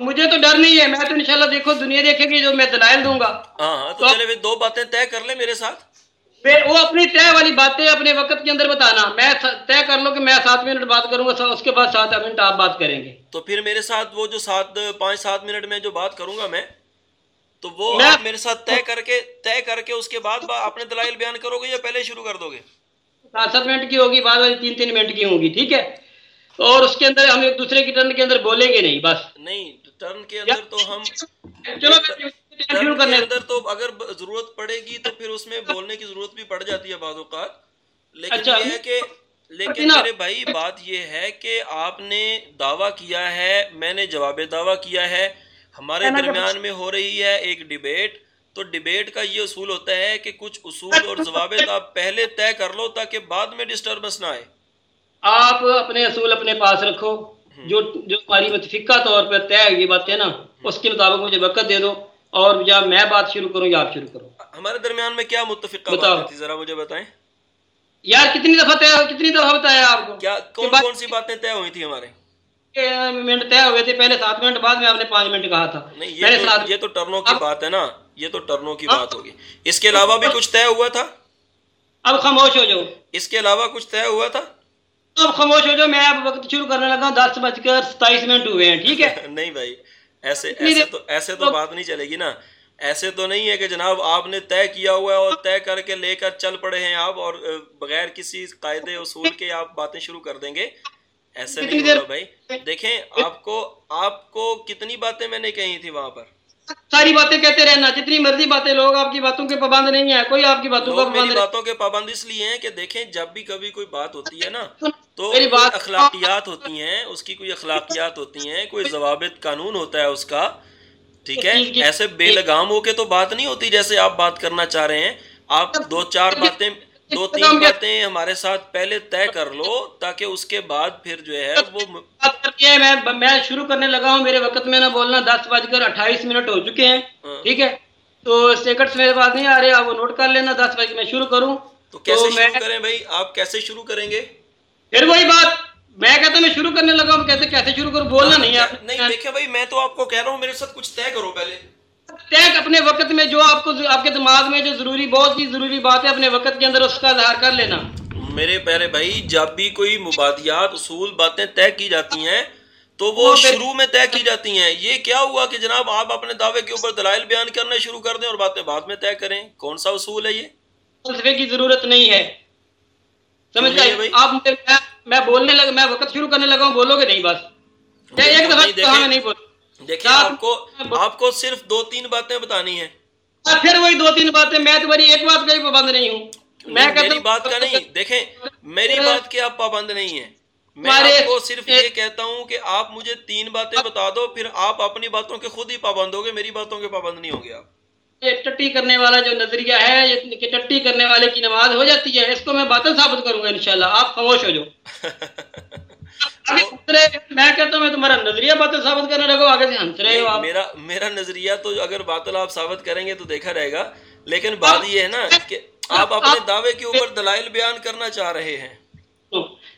مجھے تو ڈر نہیں ہے میں تو انشاءاللہ دیکھو دنیا دیکھے گی جو میں دلائل دوں گا۔
ہاں ہاں تو چلے بھائی دو باتیں طے کر لیں میرے ساتھ۔
پھر وہ اپنی طے والی باتیں اپنے وقت کے اندر بتانا۔ میں طے کر لوں کہ میں سات منٹ بات کروں گا اس کے بعد سات منٹ آپ بات کریں گے۔
تو پھر میرے ساتھ وہ جو سات پانچ سات منٹ میں جو بات کروں گا میں تو وہ میرے ساتھ طے کر کے طے کر کے اس کے بعد اپنے دلائل بیان کرو گے یا پہلے شروع کر دو گے؟
سات سات منٹ کی ہوگی بعد والی تین تین منٹ کی ہوگی ٹھیک ہے؟ اور اس کے اندر ہم ایک دوسرے کی ٹرن کے اندر بولیں گے نہیں بس۔
نہیں ٹرن کے اندر تو ہم ٹرن کے اندر تو اگر ضرورت پڑے گی تو پھر اس میں بولنے کی ضرورت بھی پڑ جاتی ہے بعض اوقات۔ لیکن
اچھا۔
یہ ہے کہ لیکن میرے بھائی بات یہ ہے کہ آپ نے دعویٰ کیا ہے میں نے جواب دعویٰ کیا ہے۔ ہمارے درمیان میں ہو رہی ہے ایک ڈیبیٹ تو ڈیبیٹ کا یہ اصول ہوتا ہے کہ کچھ اصول اور ضوابط آپ پہلے طے کر لو تاکہ بعد میں ڈسٹربنس نہ آئے۔
آپ اپنے اصول اپنے پاس رکھو۔ جو جو ہماری متفقہ طور پہ طے ہوئی باتیں نا اس کے مطابق مجھے وقت دے دو اور یا میں بات شروع کروں یا آپ شروع کرو۔
ہمارے درمیان میں کیا متفقہ۔ باتیں تھی ذرا مجھے بتائیں۔
یار کتنی دفعہ طے کتنی دفعہ بتایا آپ کو؟
کیا کون
بات-
کون سی باتیں طے ہوئی تھی ہمارے؟
منٹ طے ہوئے تھے پہلے سات منٹ بعد میں آپ نے پانچ منٹ کہا تھا۔
نہیں یہ تو یہ ٹرنوں کی بات ہے نا۔ یہ تو ٹرنوں کی۔ بات ہوگی۔ اس کے علاوہ بھی کچھ طے ہوا تھا؟
اب خاموش ہو جاؤ۔
اس کے علاوہ کچھ طے ہوا تھا؟
اب خاموش ہو جاؤ میں اب وقت شروع کرنے لگا ہوں دس بج کر ستائیس منٹ ہوئے ہیں ٹھیک ہے؟
نہیں بھائی ایسے ایسے تو ایسے تو بات نہیں چلے گی نا۔ ایسے تو نہیں ہے کہ جناب آپ نے طے کیا ہوا ہے اور طے کر کے لے کر چل پڑے ہیں آپ اور بغیر کسی قاعدے اصول کے آپ باتیں شروع کر دیں گے۔ ایسے نہیں ہوگا بھائی۔ دیکھیں آپ کو آپ کو کتنی باتیں میں نے کہی تھی وہاں پر؟
ساری باتیں کہتے رہنا جتنی مرضی باتیں لوگ آپ کی باتوں کے پابند نہیں ہے کوئی آپ کی باتوں کا پابند
باتوں کے پابند اس لیے ہیں کہ دیکھیں جب بھی کبھی کوئی بات ہوتی ہے نا تو
میری
کوئی
بات-
اخلاقیات ہوتی ہیں اس کی کوئی اخلاقیات ہوتی ہیں کوئی ضوابط قانون ہوتا ہے اس کا ٹھیک ہے؟ ایسے بے لگام ہو کے تو بات نہیں ہوتی جیسے آپ بات کرنا چاہ رہے ہیں آپ دو چار باتیں دو تین باتیں ہمارے ساتھ پہلے طے کر لو تاکہ اس کے بعد پھر جو ہے وہ
بات کرتی ہے میں میں شروع کرنے لگا ہوں میرے وقت میں نہ بولنا دس بج کر اٹھائیس منٹ ہو چکے ہیں
ہاں۔
ٹھیک ہے؟ تو سیکنڈس میرے پاس نہیں آ رہے آپ وہ نوٹ کر لینا دس بج کے میں شروع کروں۔
تو کیسے شروع کریں بھائی؟ آپ کیسے شروع کریں گے؟
پھر وہی بات میں کہتا ہوں میں شروع کرنے لگا ہوں کہتے کیسے شروع کروں؟ بولنا نہیں ہے۔ آپ
نہیں دیکھیں بھائی میں تو آپ کو کہہ رہا ہوں میرے ساتھ کچھ طے کرو پہلے۔
طے اپنے وقت میں جو آپ کو آپ کے دماغ میں جو ضروری بہت ہی ضروری بات ہے اپنے وقت کے اندر اس کا اظہار کر لینا۔
میرے پیارے بھائی جب بھی کوئی مبادیات اصول باتیں طے کی جاتی ہیں تو وہ شروع میں طے کی جاتی ہیں۔ یہ کیا ہوا کہ جناب آپ اپنے دعوے کے اوپر دلائل بیان کرنا شروع کر دیں اور باتیں بعد میں طے کریں؟ کون سا اصول ہے یہ؟
فلسفے کی ضرورت نہیں ہے۔ سمجھ گئے؟ آپ میں- بولنے لگا میں وقت شروع کرنے لگا ہوں بولو گے نہیں بس۔ ایک دفعہ
نہیں، دیکھیں- دیکھیں آپ کو آپ کو صرف دو تین باتیں بتانی ہیں۔
پھر وہی دو تین باتیں میں تمہاری ایک بات کا بھی پابند نہیں ہوں۔ میں
میری بات کا نہیں۔ دیکھیں میری بات کے آپ پابند نہیں ہیں۔ میں آپ کو صرف یہ کہتا ہوں کہ آپ مجھے تین باتیں بتا دو پھر آپ اپنی باتوں کے خود ہی پابند ہوگے میری باتوں کے پابند نہیں ہوں گے آپ۔
یہ ٹٹی کرنے والا جو نظریہ ہے یہ کہ ٹٹی کرنے والے کی نماز ہو جاتی ہے اس کو میں باطل ثابت کروں گا انشاءاللہ۔ آپ خاموش ہو جاؤ۔ میں کہتا ہوں میں تمہارا نظریہ باطل ثابت کرنے لگو آگے سے ہنس رہے ہو
نہیں،
آپ۔
میرا میرا نظریہ تو اگر باطل آپ ثابت کریں گے تو دیکھا رہے گا لیکن بات یہ ہے نا کہ آپ اپنے دعوے کے اوپر دلائل بیان کرنا چاہ رہے ہیں۔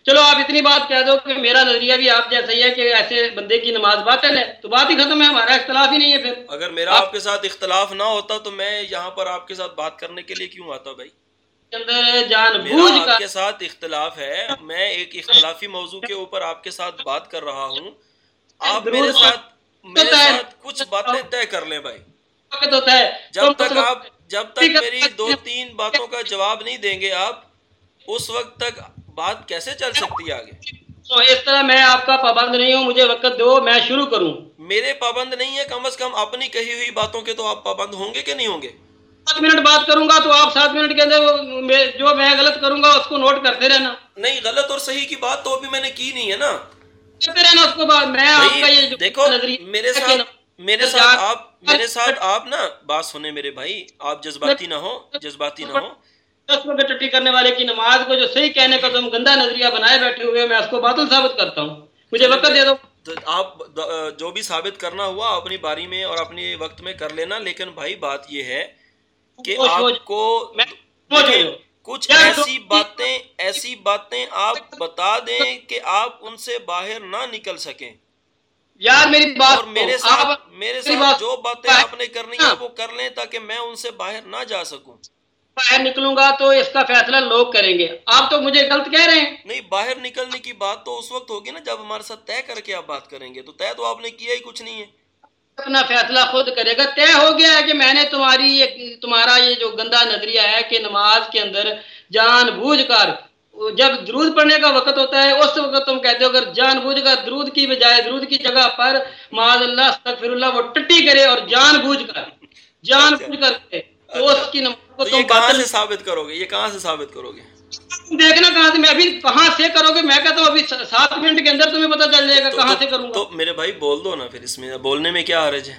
چلو آپ اتنی بات کہہ دو کہ میرا نظریہ بھی آپ جیسا ہی ہے کہ ایسے بندے کی نماز باطل ہے تو بات ہی ختم ہے ہمارا اختلاف ہی نہیں ہے پھر۔
اگر میرا آپ کے ساتھ اختلاف نہ ہوتا تو میں یہاں پر آپ کے ساتھ بات کرنے کے لیے کیوں آتا بھائی؟
جان
میرا
بوجھ
آپ کے ساتھ اختلاف ہے میں ایک اختلافی موضوع کے اوپر آپ کے ساتھ بات کر رہا ہوں۔ آپ میرے ساتھ میرے۔ ساتھ کچھ باتیں طے کر لیں بھائی۔ جب تک
اس
آپ جب تک میری دو تین باتوں کا جواب نہیں دیں گے آپ اس وقت تک بات کیسے چل سکتی ہے آگے؟
تو اس طرح میں آپ کا پابند نہیں ہوں مجھے وقت دو میں شروع کروں۔
میرے پابند نہیں ہے کم از کم اپنی کہی ہوئی باتوں کے تو آپ پابند ہوں گے کہ نہیں ہوں گے؟
سات منٹ بات کروں گا تو آپ سات منٹ کے اندر جو میں غلط کروں گا اس کو نوٹ کرتے رہنا۔
نہیں غلط اور صحیح کی بات تو ابھی میں نے کی نہیں ہے نا۔
کرتے رہنا اس کو میں آپ کا یہ
دیکھو میرے ساتھ میرے ساتھ آپ میرے ساتھ آپ نا بات سنیں میرے بھائی۔ آپ جذباتی نہ ہو جذباتی نہ ہو
ٹٹی کرنے والے کی نماز کو جو صحیح کہنے کا تم گندا نظریہ بنائے بیٹھے ہوئے میں اس کو باطل ثابت کرتا ہوں۔ مجھے وقت دے دو۔
آپ جو بھی ثابت کرنا ہوا اپنی باری میں اور اپنی وقت میں کر لینا لیکن بھائی بات یہ ہے کہ آپ کو۔ کچھ ایسی باتیں ایسی باتیں آپ بتا دیں کہ آپ ان سے باہر نہ نکل سکیں۔
یار میری بات
اور میرے ساتھ میرے ساتھ جو باتیں آپ نے کرنی ہیں وہ کر لیں تاکہ میں ان سے باہر نہ جا سکوں۔
باہر نکلوں گا تو اس کا فیصلہ لوگ کریں گے۔ آپ تو مجھے غلط کہہ رہے ہیں۔
نہیں باہر نکلنے کی بات تو اس وقت ہوگی نا جب ہمارے ساتھ طے کر کے آپ بات کریں گے۔ تو طے تو آپ نے کیا ہی کچھ نہیں ہے۔
اپنا فیصلہ خود کرے گا۔ طے ہو گیا ہے کہ میں نے تمہاری یہ تمہارا یہ جو گندا نظریہ ہے کہ نماز کے اندر جان بوجھ کر جب درود پڑھنے کا وقت ہوتا ہے اس وقت تم کہتے ہو اگر جان بوجھ کر درود کی بجائے درود کی جگہ پر معاذ اللہ استغفر اللہ وہ ٹٹی کرے اور جان بوجھ کر جان بوجھ کر کرے تو اس کی نماز کو تم باطل
ثابت کرو گے؟ یہ کہاں سے ثابت کرو گے؟
دیکھنا کہاں سے میں ابھی کہاں سے کرو گے؟ میں کہتا ہوں ابھی سات منٹ کے اندر تمہیں پتہ چل جائے گا کہاں سے کروں گا۔
تو میرے بھائی بول دو نا پھر اس میں بولنے میں کیا حرج ہے؟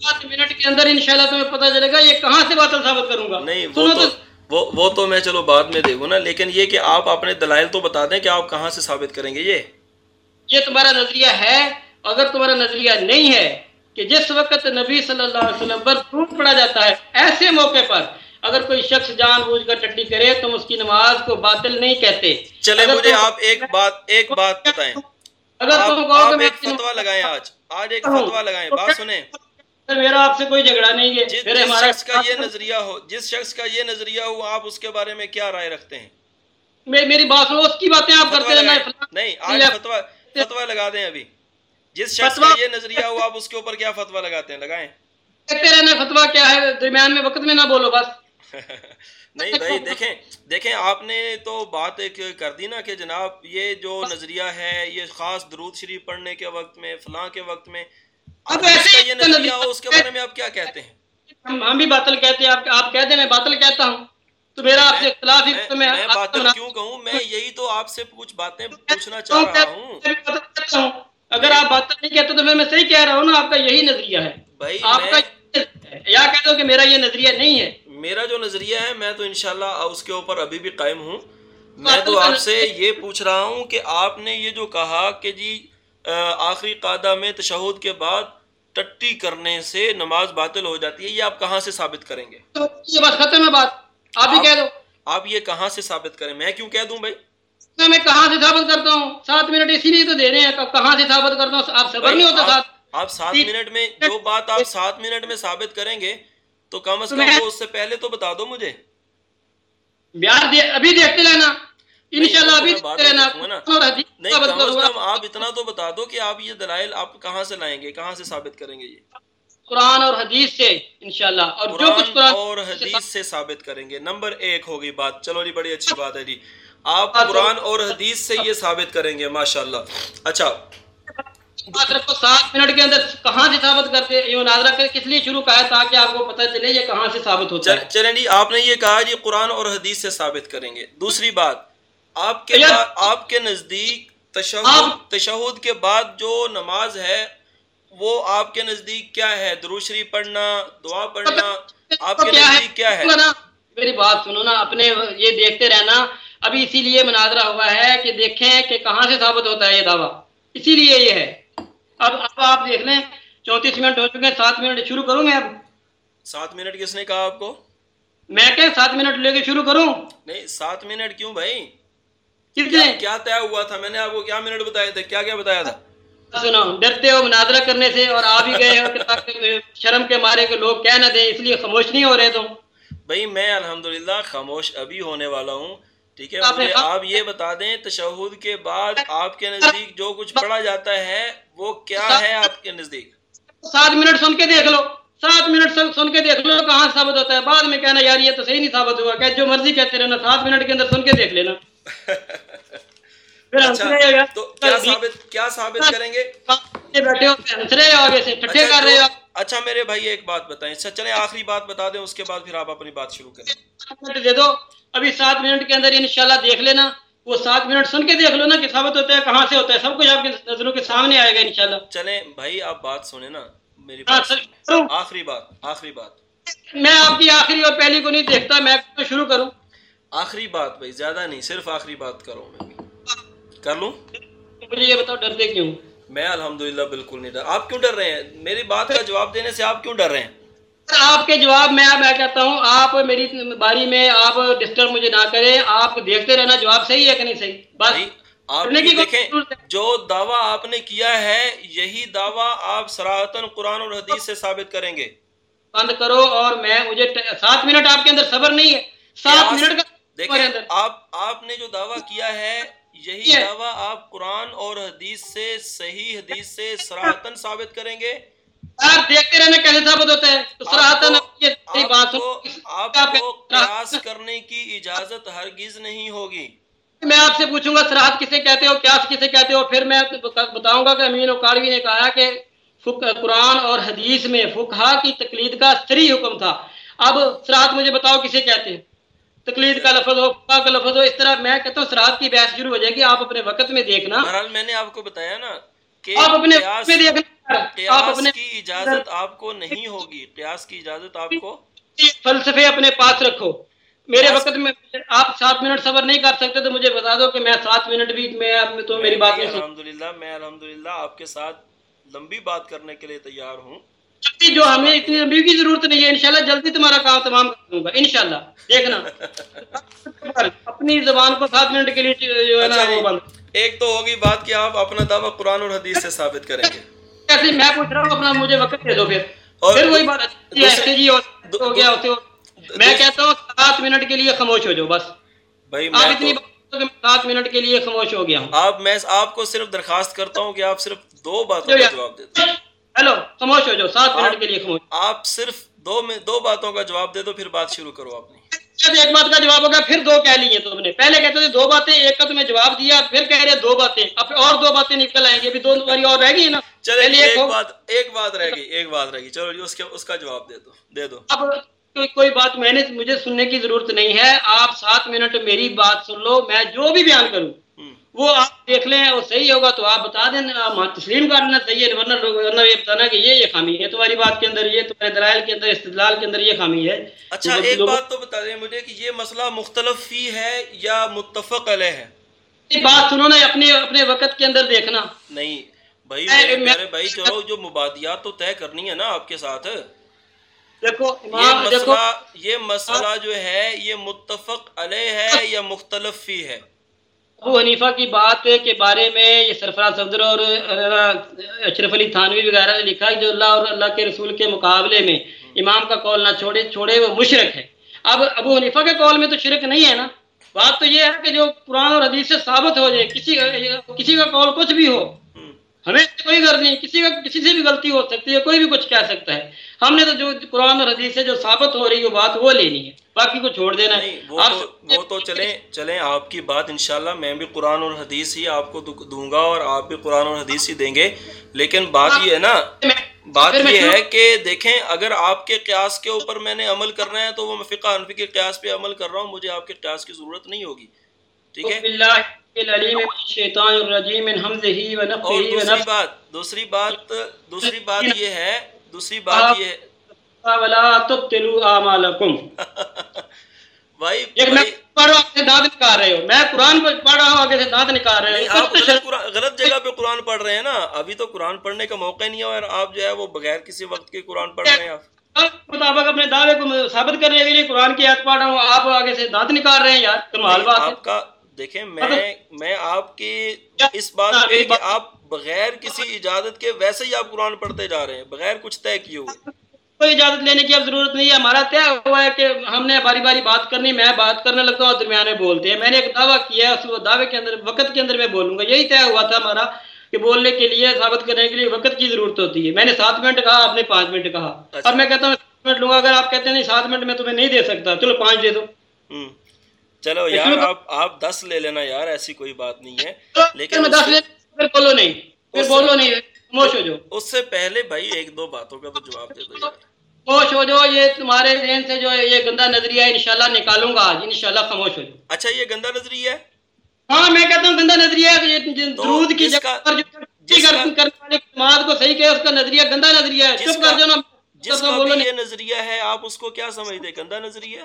سات منٹ کے اندر انشاءاللہ تمہیں پتہ چلے گا یہ کہاں سے باطل ثابت کروں گا۔
نہیں وہ تو وہ وہ تو میں چلو بعد میں دیکھوں نا لیکن یہ کہ آپ اپنے دلائل تو بتا دیں کہ آپ کہاں سے ثابت کریں گے یہ۔
یہ تمہارا نظریہ ہے۔ اگر تمہارا نظریہ نہیں ہے کہ جس وقت نبی صلی اللہ علیہ وسلم پر پڑا جاتا ہے ایسے موقع پر اگر کوئی شخص جان بوجھ کر ٹٹی کرے تم اس کی نماز کو باطل نہیں کہتے۔
چلے مجھے آپ ایک بات ایک بات بتائیں۔
اگر تم کہو کہ
ایک فتوا لگائیں آج۔ آج ایک فتوا لگائیں۔ بات سنیں۔
میرا آپ سے کوئی جھگڑا نہیں ہے۔
جس شخص کا یہ نظریہ ہو جس شخص کا یہ نظریہ ہو آپ اس کے بارے میں کیا رائے رکھتے ہیں؟
میری بات سنو اس کی باتیں آپ کرتے رہنا ہے
نہیں آج فتوا فتوا لگا دیں ابھی۔ جس شخص کا یہ نظریہ ہو آپ اس کے اوپر کیا فتوا لگاتے ہیں؟ لگائیں۔
کہتے رہنا فتوا کیا ہے؟ درمیان میں وقت میں نہ بولو بس۔
نہیں بھائی دیکھیں دیکھیں آپ نے تو بات ایک کر دی نا کہ جناب یہ جو نظریہ ہے یہ خاص درود شریف پڑھنے کے وقت میں فلاں کے وقت میں
اب ایسے
یہ نظریہ ہو اس کے بارے میں آپ کیا کہتے ہیں؟
ہم بھی باطل کہتے ہیں آپ کہتے ہیں میں باطل کہتا ہوں۔ تو میرا آپ سے اختلاف ہی
میں باطل کیوں کہوں؟ میں یہی تو آپ سے کچھ باتیں پوچھنا چاہ رہا ہوں۔
اگر آپ باطل نہیں کہتے تو میں صحیح کہہ رہا ہوں نا آپ کا یہی نظریہ ہے۔
بھائی
آپ کا۔ یا کہہ دو کہ میرا یہ نظریہ نہیں ہے۔
میرا جو نظریہ ہے میں تو انشاءاللہ اس کے اوپر ابھی بھی قائم ہوں۔ میں تو آپ سے یہ پوچھ رہا ہوں کہ آپ نے یہ جو کہا کہ جی آخری قادہ میں تشہد کے بعد ٹٹی کرنے سے نماز باطل ہو جاتی ہے یہ آپ کہاں سے ثابت کریں گے؟
یہ بس ختم ہے بات۔ آپ ہی کہہ دو۔
آپ یہ کہاں سے ثابت کریں؟ میں کیوں کہہ دوں بھائی؟
میں کہاں سے ثابت کرتا ہوں؟ سات منٹ اسی لیے تو دے رہے ہیں۔ کہ کہاں سے ثابت کرتا ہوں؟ آپ صبر نہیں ہوتا ساتھ۔
آپ سات منٹ میں جو بات آپ سات منٹ میں ثابت کریں گے تو کم از کم وہ اس سے پہلے تو بتا دو مجھے۔
بیار دے ابھی دیکھتے رہنا۔ انشاءاللہ ابھی دیکھتے رہنا۔
نہیں کم از کم آپ اتنا تو بتا دو کہ آپ یہ دلائل آپ کہاں سے لائیں گے کہاں سے ثابت کریں گے یہ؟
قرآن اور حدیث سے انشاءاللہ۔ اور جو کچھ
قرآن اور حدیث سے ثابت کریں گے۔ نمبر ایک ہوگی بات۔ چلو جی بڑی اچھی بات ہے جی۔ آپ قرآن اور حدیث سے یہ ثابت کریں گے ماشاءاللہ۔ اچھا
بات رکھو سات منٹ کے اندر کہاں سے ثابت کرتے یہ مناظرہ کر کس لیے شروع کہا ہے تاکہ آپ کو پتہ چلے یہ کہاں سے ثابت ہوتا ہے؟
چلیں جی آپ نے یہ کہا جی قرآن اور حدیث سے ثابت کریں گے۔ دوسری بات آپ کے بعد آپ کے نزدیک تشہد تشہد کے بعد جو نماز ہے وہ آپ کے نزدیک کیا ہے؟ درود شریف پڑھنا دعا پڑھنا آپ کے نزدیک کیا ہے؟
میری بات سنو نا اپنے یہ دیکھتے رہنا۔ ابھی اسی لیے مناظرہ ہوا ہے کہ دیکھیں کہ کہاں سے ثابت ہوتا ہے یہ دعویٰ۔ اسی لیے یہ ہے۔ اب اب آپ دیکھ لیں چونتیس منٹ ہو چکے ہیں سات منٹ شروع کروں میں اب؟
سات منٹ کس نے کہا آپ کو؟
میں کہ سات منٹ لے کے شروع کروں؟
نہیں سات منٹ کیوں بھائی؟ کیا طے ہوا تھا؟ میں نے آپ کو کیا منٹ بتائے تھے؟ کیا کیا بتایا تھا؟
سنو ڈرتے ہو مناظرہ کرنے سے اور آپ ہی گئے ہو شرم کے مارے کہ لوگ کہہ نہ دیں اس لیے خاموش نہیں ہو رہے تم۔
بھائی میں الحمدللہ خاموش ابھی ہونے والا ہوں۔ ٹھیک ہے
آپ
یہ بتا دیں تشہد کے بعد آپ کے نزدیک جو کچھ پڑھا جاتا ہے وہ کیا ہے آپ کے نزدیک؟
سات منٹ سن کے دیکھ لو۔ سات منٹ سن کے دیکھ لو کہاں ثابت ہوتا ہے۔ بعد میں کہنا یار یہ تو صحیح نہیں ثابت ہوا۔ کہ جو مرضی کہتے رہنا سات منٹ کے اندر سن کے دیکھ لینا۔
اچھا کیا ثابت کریں گے؟
بیٹھے ہو آگے سے ٹھٹھے
اچھا
کر رہے ہو۔
جو- اچھا میرے بھائی ایک بات بتائیں۔ چلیں آخری بات بتا دیں اس کے بعد پھر آپ اپنی بات شروع کریں۔
دے دو۔ ابھی سات منٹ کے اندر انشاءاللہ دیکھ لینا۔ وہ سات منٹ سن کے دیکھ لو نا کہ ثابت ہوتا ہے کہاں سے ہوتا ہے۔ سب کچھ آپ کی نظروں کے سامنے آئے گا انشاءاللہ۔
چلیں بھائی آپ بات سنیں نا۔ میری
ہاں،
بات
سر،؟
آخری بات آخری بات۔
میں آپ کی آخری اور پہلی کو نہیں دیکھتا میں شروع کروں۔
آخری بات بھائی زیادہ نہیں صرف آخری بات کروں میں۔ کر لوں؟
مجھے یہ بتاؤ ڈرتے کیوں؟
میں الحمدللہ بالکل نہیں ڈر۔ آپ کیوں ڈر رہے ہیں؟ میری بات کا جواب دینے سے آپ کیوں ڈر رہے ہیں؟
آپ کے جواب میں میں کہتا ہوں آپ میری باری میں آپ ڈسٹرب مجھے نہ کریں آپ دیکھتے رہنا جواب صحیح ہے کہ نہیں صحیح؟ بس
آپ دیکھیں۔ جو دعویٰ آپ نے کیا ہے یہی دعویٰ آپ سراہتاً قرآن اور حدیث سے ثابت کریں گے۔
بند کرو اور میں مجھے سات منٹ آپ کے اندر صبر نہیں ہے۔ سات منٹ کا
دیکھیں آپ آپ نے جو دعویٰ کیا ہے یہی
یہ-
دعویٰ آپ قرآن اور حدیث سے صحیح حدیث سے سراہتاً ثابت کریں گے۔
دیکھتے رہنا کیسے ثابت ہوتا ہے تو
آپ کو-
یہ بات
آپ قیاس کرنے کی اجازت ہرگز نہیں ہوگی۔
میں آپ سے پوچھوں گا سراحت کسے کہتے ہو؟ قیاس کسے کہتے ہو؟ پھر میں بتاؤں گا کہ امین وقاروی نے کہا کہ قرآن اور حدیث میں فقہا کی تقلید کا سری حکم تھا۔ اب سراحت مجھے بتاؤ کسے کہتے ہیں؟ تقلید کا لفظ ہو فقہ کا لفظ ہو اس طرح میں کہتا ہوں سراحت کی بحث شروع ہو جائے گی آپ اپنے وقت میں دیکھنا۔
بہرحال میں نے آپ کو بتایا نا کہ
آپ اپنے
قیاس
اپنے
کی اجازت آپ کو نہیں ہوگی قیاس کی اجازت آپ کو
فلسفے اپنے پاس رکھو۔ میرے وقت میں آپ سات منٹ صبر نہیں کر سکتے تو مجھے بتا دو کہ میں سات منٹ بھی میں تو میری بات نہیں
الحمدللہ میں الحمدللہ آپ کے ساتھ لمبی بات کرنے کے لیے تیار ہوں۔
جو ہمیں اتنی لمبی کی ضرورت نہیں ہے انشاءاللہ جلدی تمہارا کام تمام کر دوں گا انشاءاللہ۔ دیکھنا۔ اپنی زبان کو سات منٹ کے لیے جو ہے نا
اچھا
وہ
جی
بند۔
ایک تو ہوگی بات کہ آپ اپنا دعویٰ قرآن اور حدیث سے ثابت کریں گے۔
میں پوچھ رہا ہوں اپنا مجھے وقت دے دو پھر۔
اور
پھر وہی بات ایسے جی ہو گیا ہوتے ہو۔ میں کہتا ہوں سات منٹ کے لیے خاموش ہو جاؤ بس۔
بھائی
آپ اتنی سات منٹ کے لیے خاموش ہو گیا ہوں۔
آپ میں آپ کو صرف درخواست کرتا ہوں کہ آپ صرف دو باتوں کا جواب دو۔
ہیلو خاموش ہو جاؤ سات منٹ کے لیے خاموش
آپ صرف دو میں دو باتوں کا جواب دے دو پھر بات شروع کرو آپ نے
جب ایک بات کا جواب ہوگا پھر دو کہہ لیے تم نے۔ پہلے کہتے تھے دو باتیں ایک کا تمہیں جواب دیا پھر کہہ رہے دو باتیں۔ اب اور دو باتیں نکل آئیں گی۔ ابھی دو تمہاری اور رہ گئی نا۔
چلے ایک بات ایک بات رہ گئی ایک بات رہ گئی۔ چلو جی اس کے اس کا جواب دے دو دے دو۔
اب کوئی کوئی بات میں نے مجھے سننے کی ضرورت نہیں ہے۔ آپ سات منٹ میری بات سن لو میں جو بھی بیان کروں۔ وہ آپ دیکھ لیں وہ صحیح ہوگا تو آپ بتا دیں تسلیم کر لینا صحیح ہے ورنہ ورنہ یہ بتانا کہ یہ یہ خامی ہے تمہاری بات کے اندر یہ تمہارے دلائل کے اندر استدلال کے اندر یہ خامی ہے۔
اچھا ایک بات تو بتا دیں مجھے کہ یہ مسئلہ مختلف فی ہے یا متفق علیہ ہے؟
یہ بات سنو نا اپنے اپنے وقت کے اندر دیکھنا۔
نہیں بھائی میرے بھائی چلو جو مبادیات تو طے کرنی ہے نا آپ کے ساتھ۔
دیکھو
یہ مسئلہ یہ مسئلہ جو ہے یہ متفق علیہ ہے یا مختلف فی ہے؟
ابو حنیفہ کی بات کے بارے میں یہ سرفراز صدر اور اشرف علی تھانوی وغیرہ نے لکھا ہے جو اللہ اور اللہ کے رسول کے مقابلے میں امام کا قول نہ چھوڑے چھوڑے، وہ مشرق ہے اب ابو حنیفہ کے قول میں تو شرک نہیں ہے نا؟ بات تو یہ ہے کہ جو قرآن اور حدیث سے ثابت ہو جائے، کسی کسی کا قول کچھ بھی ہو ہمیں کوئی غرض نہیں کسی کا کسی سے بھی غلطی ہو سکتی ہے کوئی بھی کچھ کہہ سکتا ہے۔ ہم نے تو جو قرآن اور حدیث سے جو ثابت ہو رہی ہے بات وہ لینی ہے۔ باقی کو چھوڑ دینا ہے۔
وہ تو چلیں چلیں آپ کی بات انشاءاللہ میں بھی قرآن اور حدیث ہی آپ کو دو- دوں گا اور آپ بھی قرآن اور حدیث ہی دیں گے۔ لیکن بات یہ ہے نا بات یہ ہے کہ دیکھیں اگر آپ کے قیاس کے اوپر میں نے عمل کرنا ہے تو وہ فقہ حنفی کے قیاس پہ عمل کر رہا ہوں مجھے آپ کے قیاس کی ضرورت نہیں ہوگی۔ ٹھیک ہے؟ اور دوسری بات دوسری بات دوسری بات یہ ہے دوسری بات یہ بھائی غلط جگہ پہ قرآن پڑھ رہے ہیں نا۔ ابھی تو قرآن پڑھنے کا موقع نہیں ہے اور آپ جو ہے وہ بغیر کسی وقت کے قرآن پڑھ رہے ہیں آپ۔
مطابق اپنے دعوے کو ثابت کرنے کے لیے قرآن کی آیت پڑھ رہا ہوں آپ آگے سے دانت نکال رہے ہیں یار کمال بات ہے۔
آپ کا دیکھیں میں میں آپ کی اس بات پہ کہ آپ بغیر کسی اجازت کے ویسے ہی آپ قرآن پڑھتے جا رہے ہیں بغیر کچھ طے کیے ہوئے۔
کوئی اجازت لینے کی اب ضرورت نہیں ہے۔ ہمارا طے ہوا ہے کہ ہم نے باری باری بات کرنی میں بات کرنے لگتا ہوں اور درمیان میں بولتے ہیں۔ میں نے ایک دعویٰ کیا ہے اس دعوے کے اندر وقت کے اندر میں بولوں گا۔ یہی طے ہوا تھا ہمارا کہ بولنے کے لیے ثابت کرنے کے لیے وقت کی ضرورت ہوتی ہے۔ میں نے سات منٹ کہا آپ نے پانچ منٹ کہا۔
اچھا۔
اب میں کہتا ہوں سات منٹ لوں گا۔ اگر آپ کہتے ہیں نہیں سات منٹ میں تمہیں نہیں دے سکتا چلو پانچ دے دو۔
چلو یار آپ آپ دس لے لینا یار ایسی کوئی بات نہیں ہے۔ لیکن
دس لے پھر بولو نہیں پھر بولو نہیں خاموش ہو جاؤ۔
اس سے پہلے بھائی ایک دو باتوں کا تو جواب دے دو یار۔
خاموش ہو جاؤ یہ تمہارے ذہن سے جو یہ گندا نظریہ انشاءاللہ نکالوں گا آج انشاءاللہ خاموش ہو جاؤ۔
اچھا یہ گندا نظریہ ہے؟
ہاں میں کہتا ہوں گندا نظریہ درود کی جگہ پر جو کرنے والے جماعت کو صحیح کہے اس کا نظریہ گندا نظریہ ہے۔ چپ کر جاؤ نا
جس کا بھی یہ نظریہ ہے آپ اس کو کیا سمجھتے؟ گندا نظریہ؟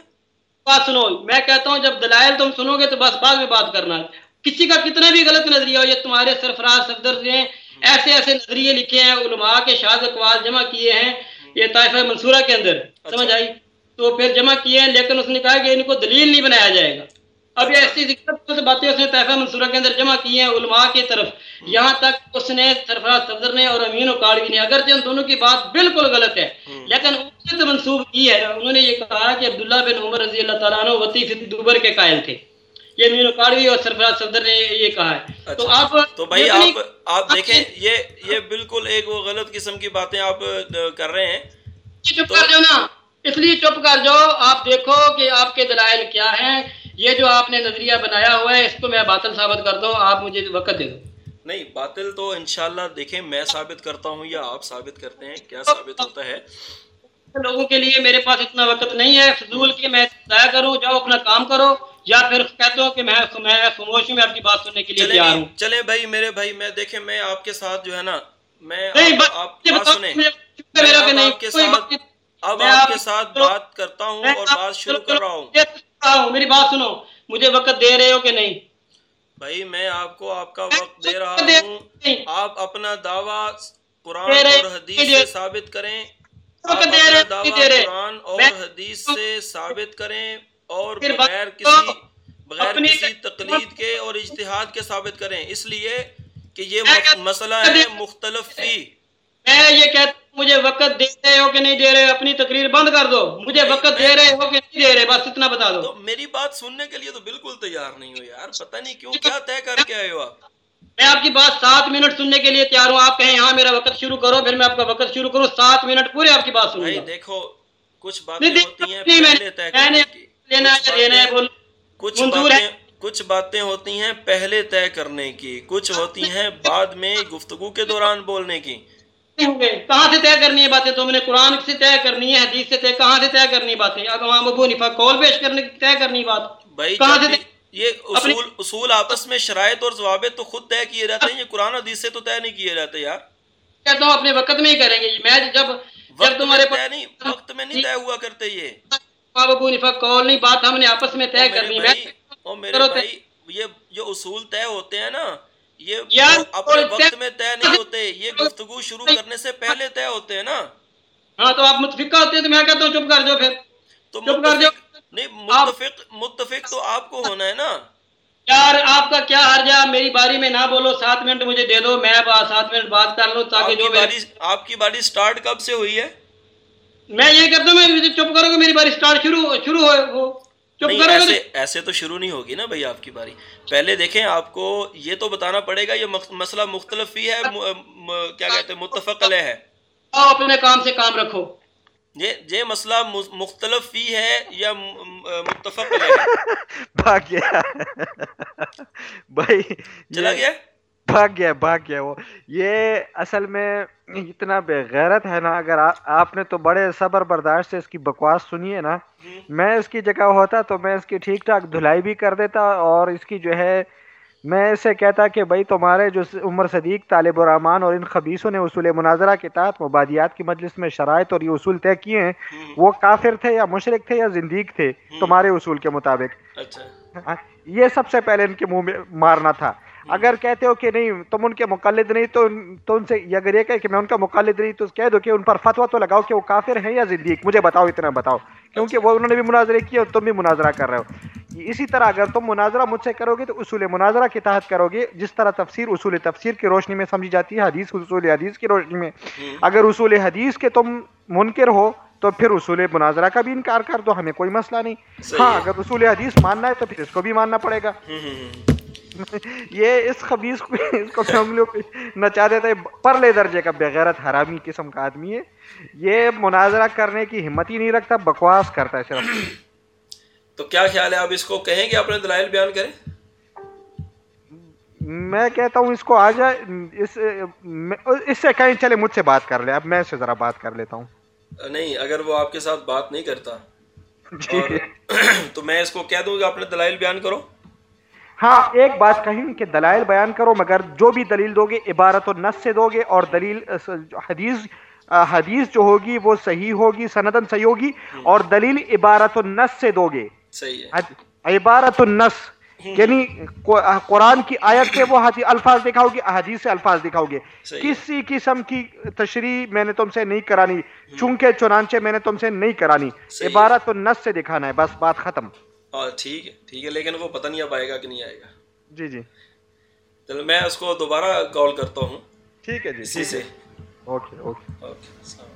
بات سنو میں کہتا ہوں جب دلائل تم سنو گے تو بس بعد میں بات کرنا۔ کسی کا کتنا بھی غلط نظریہ ہو یہ تمہارے سرفراز صفدر نے ایسے ایسے نظریے لکھے ہیں علماء کے شاذ اقوال جمع کیے ہیں یہ طائفہ منصورہ کے اندر۔
اچھا۔
سمجھ آئی؟ تو پھر جمع کیے ہیں لیکن اس نے کہا کہ ان کو دلیل نہیں بنایا جائے گا۔ اب یہ ایسی سے باتیں اس نے طائفہ منصورہ کے اندر جمع کی ہیں علماء کی طرف۔ یہاں تک اس نے سرفراز صدر نے اور امین و کاڑوی نے اگرچہ ان دونوں کی بات بالکل غلط ہے لیکن منسوب کی ہے۔ انہوں نے یہ کہا کہ عبداللہ بن عمر رضی اللہ تعالیٰ عنہ وطیف دوبر کے قائل تھے۔ یہ امین و کاڑوی اور سرفراز صدر نے یہ کہا ہے۔ تو
اچھا۔
آپ
تو بھائی آپ آپ دیکھیں یہ یہ بالکل ایک وہ غلط قسم کی باتیں آپ کر رہے ہیں۔
چپ کر جاؤ نا۔ اس لیے چپ کر جاؤ۔ آپ دیکھو کہ آپ کے دلائل کیا ہیں۔ یہ جو آپ نے نظریہ بنایا ہوا ہے اس کو میں باطل ثابت کرتا ہوں آپ مجھے وقت دے دو۔
نہیں باطل تو انشاءاللہ دیکھیں میں ثابت کرتا ہوں یا آپ ثابت کرتے ہیں کیا ثابت ہوتا ہے۔
لوگوں کے لیے میرے پاس اتنا وقت نہیں ہے۔ فضول کی میں ضائع کروں جاؤ اپنا کام کرو یا پھر کہتے ہو کہ میں میں خاموش ہوں میں آپ کی بات سننے کے لیے تیار ہوں۔
چلیں چلیں بھائی میرے بھائی میں دیکھیں میں آپ کے ساتھ جو ہے نا میں آپ- اب آپ کے ساتھ
بات نہیں۔
اب
میں
آپ
آپ
کے ساتھ
چلو-
بات کرتا ہوں اور بات شروع کر رہا ہوں۔
میری بات سنو۔ مجھے وقت دے رہے ہو کہ نہیں؟
بھائی میں آپ کو آپ کا وقت دے رہا ہوں۔ آپ اپنا دعویٰ قرآن اور حدیث سے ثابت کریں۔ قرآن اور حدیث سے ثابت کریں اور بغیر کسی بغیر کسی تقلید کے اور اجتہاد کے ثابت کریں۔ اس لیے کہ یہ مسئلہ ہے مختلف فی
میں یہ کہتا ہوں مجھے وقت دے رہے ہو کہ نہیں دے رہے اپنی تقریر بند کر دو۔ مجھے وقت دے رہے ہو کہ نہیں دے رہے بس اتنا بتا دو۔
میری بات سننے کے لیے تو بالکل تیار نہیں ہو یار پتہ نہیں کیوں کیا طے کر کے آئے ہو آپ؟
میں آپ کی بات سات منٹ سننے کے لیے تیار ہوں۔ آپ کہیں ہاں میرا وقت شروع کرو پھر میں آپ کا وقت شروع کروں۔ سات منٹ پورے آپ کی بات سنوں گا۔
دیکھو کچھ باتیں ہوتی ہیں پہلے
لینا
کچھ
ہے لینا ہے
باتیں-
بول
کچھ باتیں کچھ باتیں ہوتی ہیں پہلے طے کرنے کی۔ کچھ ہوتی ہیں بعد میں گفتگو کے دوران بولنے کی۔
کہاں سے طے کرنی ہے باتیں؟ تم نے قرآن سے طے کرنی ہے حدیث سے طے کہاں سے طے کرنی باتیں؟ اب امام ابو نفا کال پیش کرنے کی طے کرنی بات۔
بھائی
کہاں سے
یہ اصول اصول آپس میں شرائط اور ضوابط تو خود طے کیے جاتے ہیں یہ قرآن حدیث سے تو طے نہیں کیے جاتے یار۔
کہتا ہوں اپنے وقت میں ہی کریں گے؟ میں جب جب تمہارے
طے نہیں وقت میں نہیں طے ہوا کرتے یہ۔
امام ابو نفا کال نہیں بات ہم نے آپس میں طے
او میرے
کرنی
بھائی او میرے یہ جو اصول طے ہوتے ہیں نا۔ یہ اپنے وقت میں طے نہیں ہوتے یہ گفتگو شروع کرنے سے پہلے طے ہوتے ہیں نا۔
ہاں تو آپ متفقہ ہوتے ہیں تو میں کہتا ہوں چپ کر جاؤ پھر۔ چپ کر جاؤ۔
نہیں متفق متفق تو آپ کو ہونا ہے نا۔
یار آپ کا کیا حرجہ میری باری میں نہ بولو سات منٹ مجھے دے دو میں سات منٹ بات کر لوں تاکہ جو
آپ کی باری سٹارٹ کب سے ہوئی ہے؟
میں یہ کہتا ہوں میں چپ کرو کہ میری باری سٹارٹ شروع شروع ہو وہ چپ کرو
ایسے
گے
ایسے تو شروع نہیں ہوگی نا بھائی آپ کی باری۔ پہلے دیکھیں آپ کو یہ تو بتانا پڑے گا یہ مسئلہ مختلف ہی ہے کیا کہتے ہیں متفق علیہ ہے۔
اپنے کام سے کام رکھو۔
یہ یہ مسئلہ مختلف فی ہے یا متفق
بھاگ گیا۔ بھائی
چلا گیا؟
بھاگ گیا بھاگ گیا وہ۔ یہ اصل میں اتنا بے غیرت ہے نا اگر آپ نے تو بڑے صبر برداشت سے اس کی بکواس سنی ہے نا۔ میں اس کی جگہ ہوتا تو میں اس کی ٹھیک ٹھاک دھلائی بھی کر دیتا اور اس کی جو ہے میں اسے کہتا کہ بھائی تمہارے جو عمر صدیق طالب الرحمان اور ان خبیصوں نے اصول مناظرہ کے تحت مبادیات کی مجلس میں شرائط اور یہ اصول طے کیے ہیں وہ کافر تھے یا مشرق تھے یا زندیق تھے تمہارے اصول کے مطابق۔
اچھا۔
ہاں، یہ سب سے پہلے ان کے منہ میں مارنا تھا۔ اگر کہتے ہو کہ نہیں تم ان کے مقلد نہیں تو تو ان سے اگر یہ کہے کہ میں ان کا مقلد نہیں تو کہہ دو کہ ان پر فتویٰ تو لگاؤ کہ وہ کافر ہیں یا زندیق مجھے بتاؤ اتنا بتاؤ۔ کیونکہ وہ انہوں نے بھی مناظرے کیے اور تم بھی مناظرہ کر رہے ہو۔ اسی طرح اگر تم مناظرہ مجھ سے کرو گے تو اصول مناظرہ کے تحت کرو گے۔ جس طرح تفسیر اصول تفسیر کی روشنی میں سمجھی جاتی ہے حدیث اصول حدیث کی روشنی میں۔ اگر اصول حدیث کے تم منکر ہو تو پھر اصول مناظرہ کا بھی انکار کر دو ہمیں کوئی مسئلہ نہیں۔ ہاں۔ اگر اصول حدیث ماننا ہے تو پھر اس کو بھی ماننا پڑے گا۔ یہ اس خبیص کو اس کو فیملیوں پہ نچا دیتا ہے پرلے درجے کا بغیرت حرامی قسم کا آدمی ہے۔ یہ مناظرہ کرنے کی ہمت ہی نہیں رکھتا بکواس کرتا ہے صرف۔
تو کیا خیال ہے؟ آپ اس کو کہیں کہ اپنے دلائل بیان کریں؟
میں کہتا ہوں اس کو آ جائے۔ اس اس سے کہیں چلے مجھ سے بات کر لے۔ اب میں اس سے ذرا بات کر لیتا ہوں۔
نہیں اگر وہ آپ کے ساتھ بات نہیں کرتا
جی۔
تو میں اس کو کہہ دوں کہ اپنے دلائل بیان کرو۔
ہاں ایک بات کہیں کہ دلائل بیان کرو مگر جو بھی دلیل دو گے عبارت و نس سے دو گے اور دلیل حدیث حدیث جو ہوگی وہ صحیح ہوگی سندن صحیح ہوگی اور دلیل عبارت و نس سے دو گے۔ عبارت النس یعنی قرآن کی آیت سے وہ الفاظ دکھاؤ گے احادیث سے الفاظ دکھاؤ گے۔ کسی قسم کی تشریح میں نے تم سے نہیں کرانی چونکہ چنانچہ میں نے تم سے نہیں کرانی۔ عبارت تو نس سے دکھانا ہے بس بات ختم۔
ٹھیک ہے ٹھیک ہے لیکن وہ پتہ نہیں اب آئے گا کہ نہیں آئے گا۔
جی جی۔
چلو میں اس کو دوبارہ کال کرتا ہوں۔
ٹھیک ہے جی
اسی سے۔
Okay okay.
اوکے السلام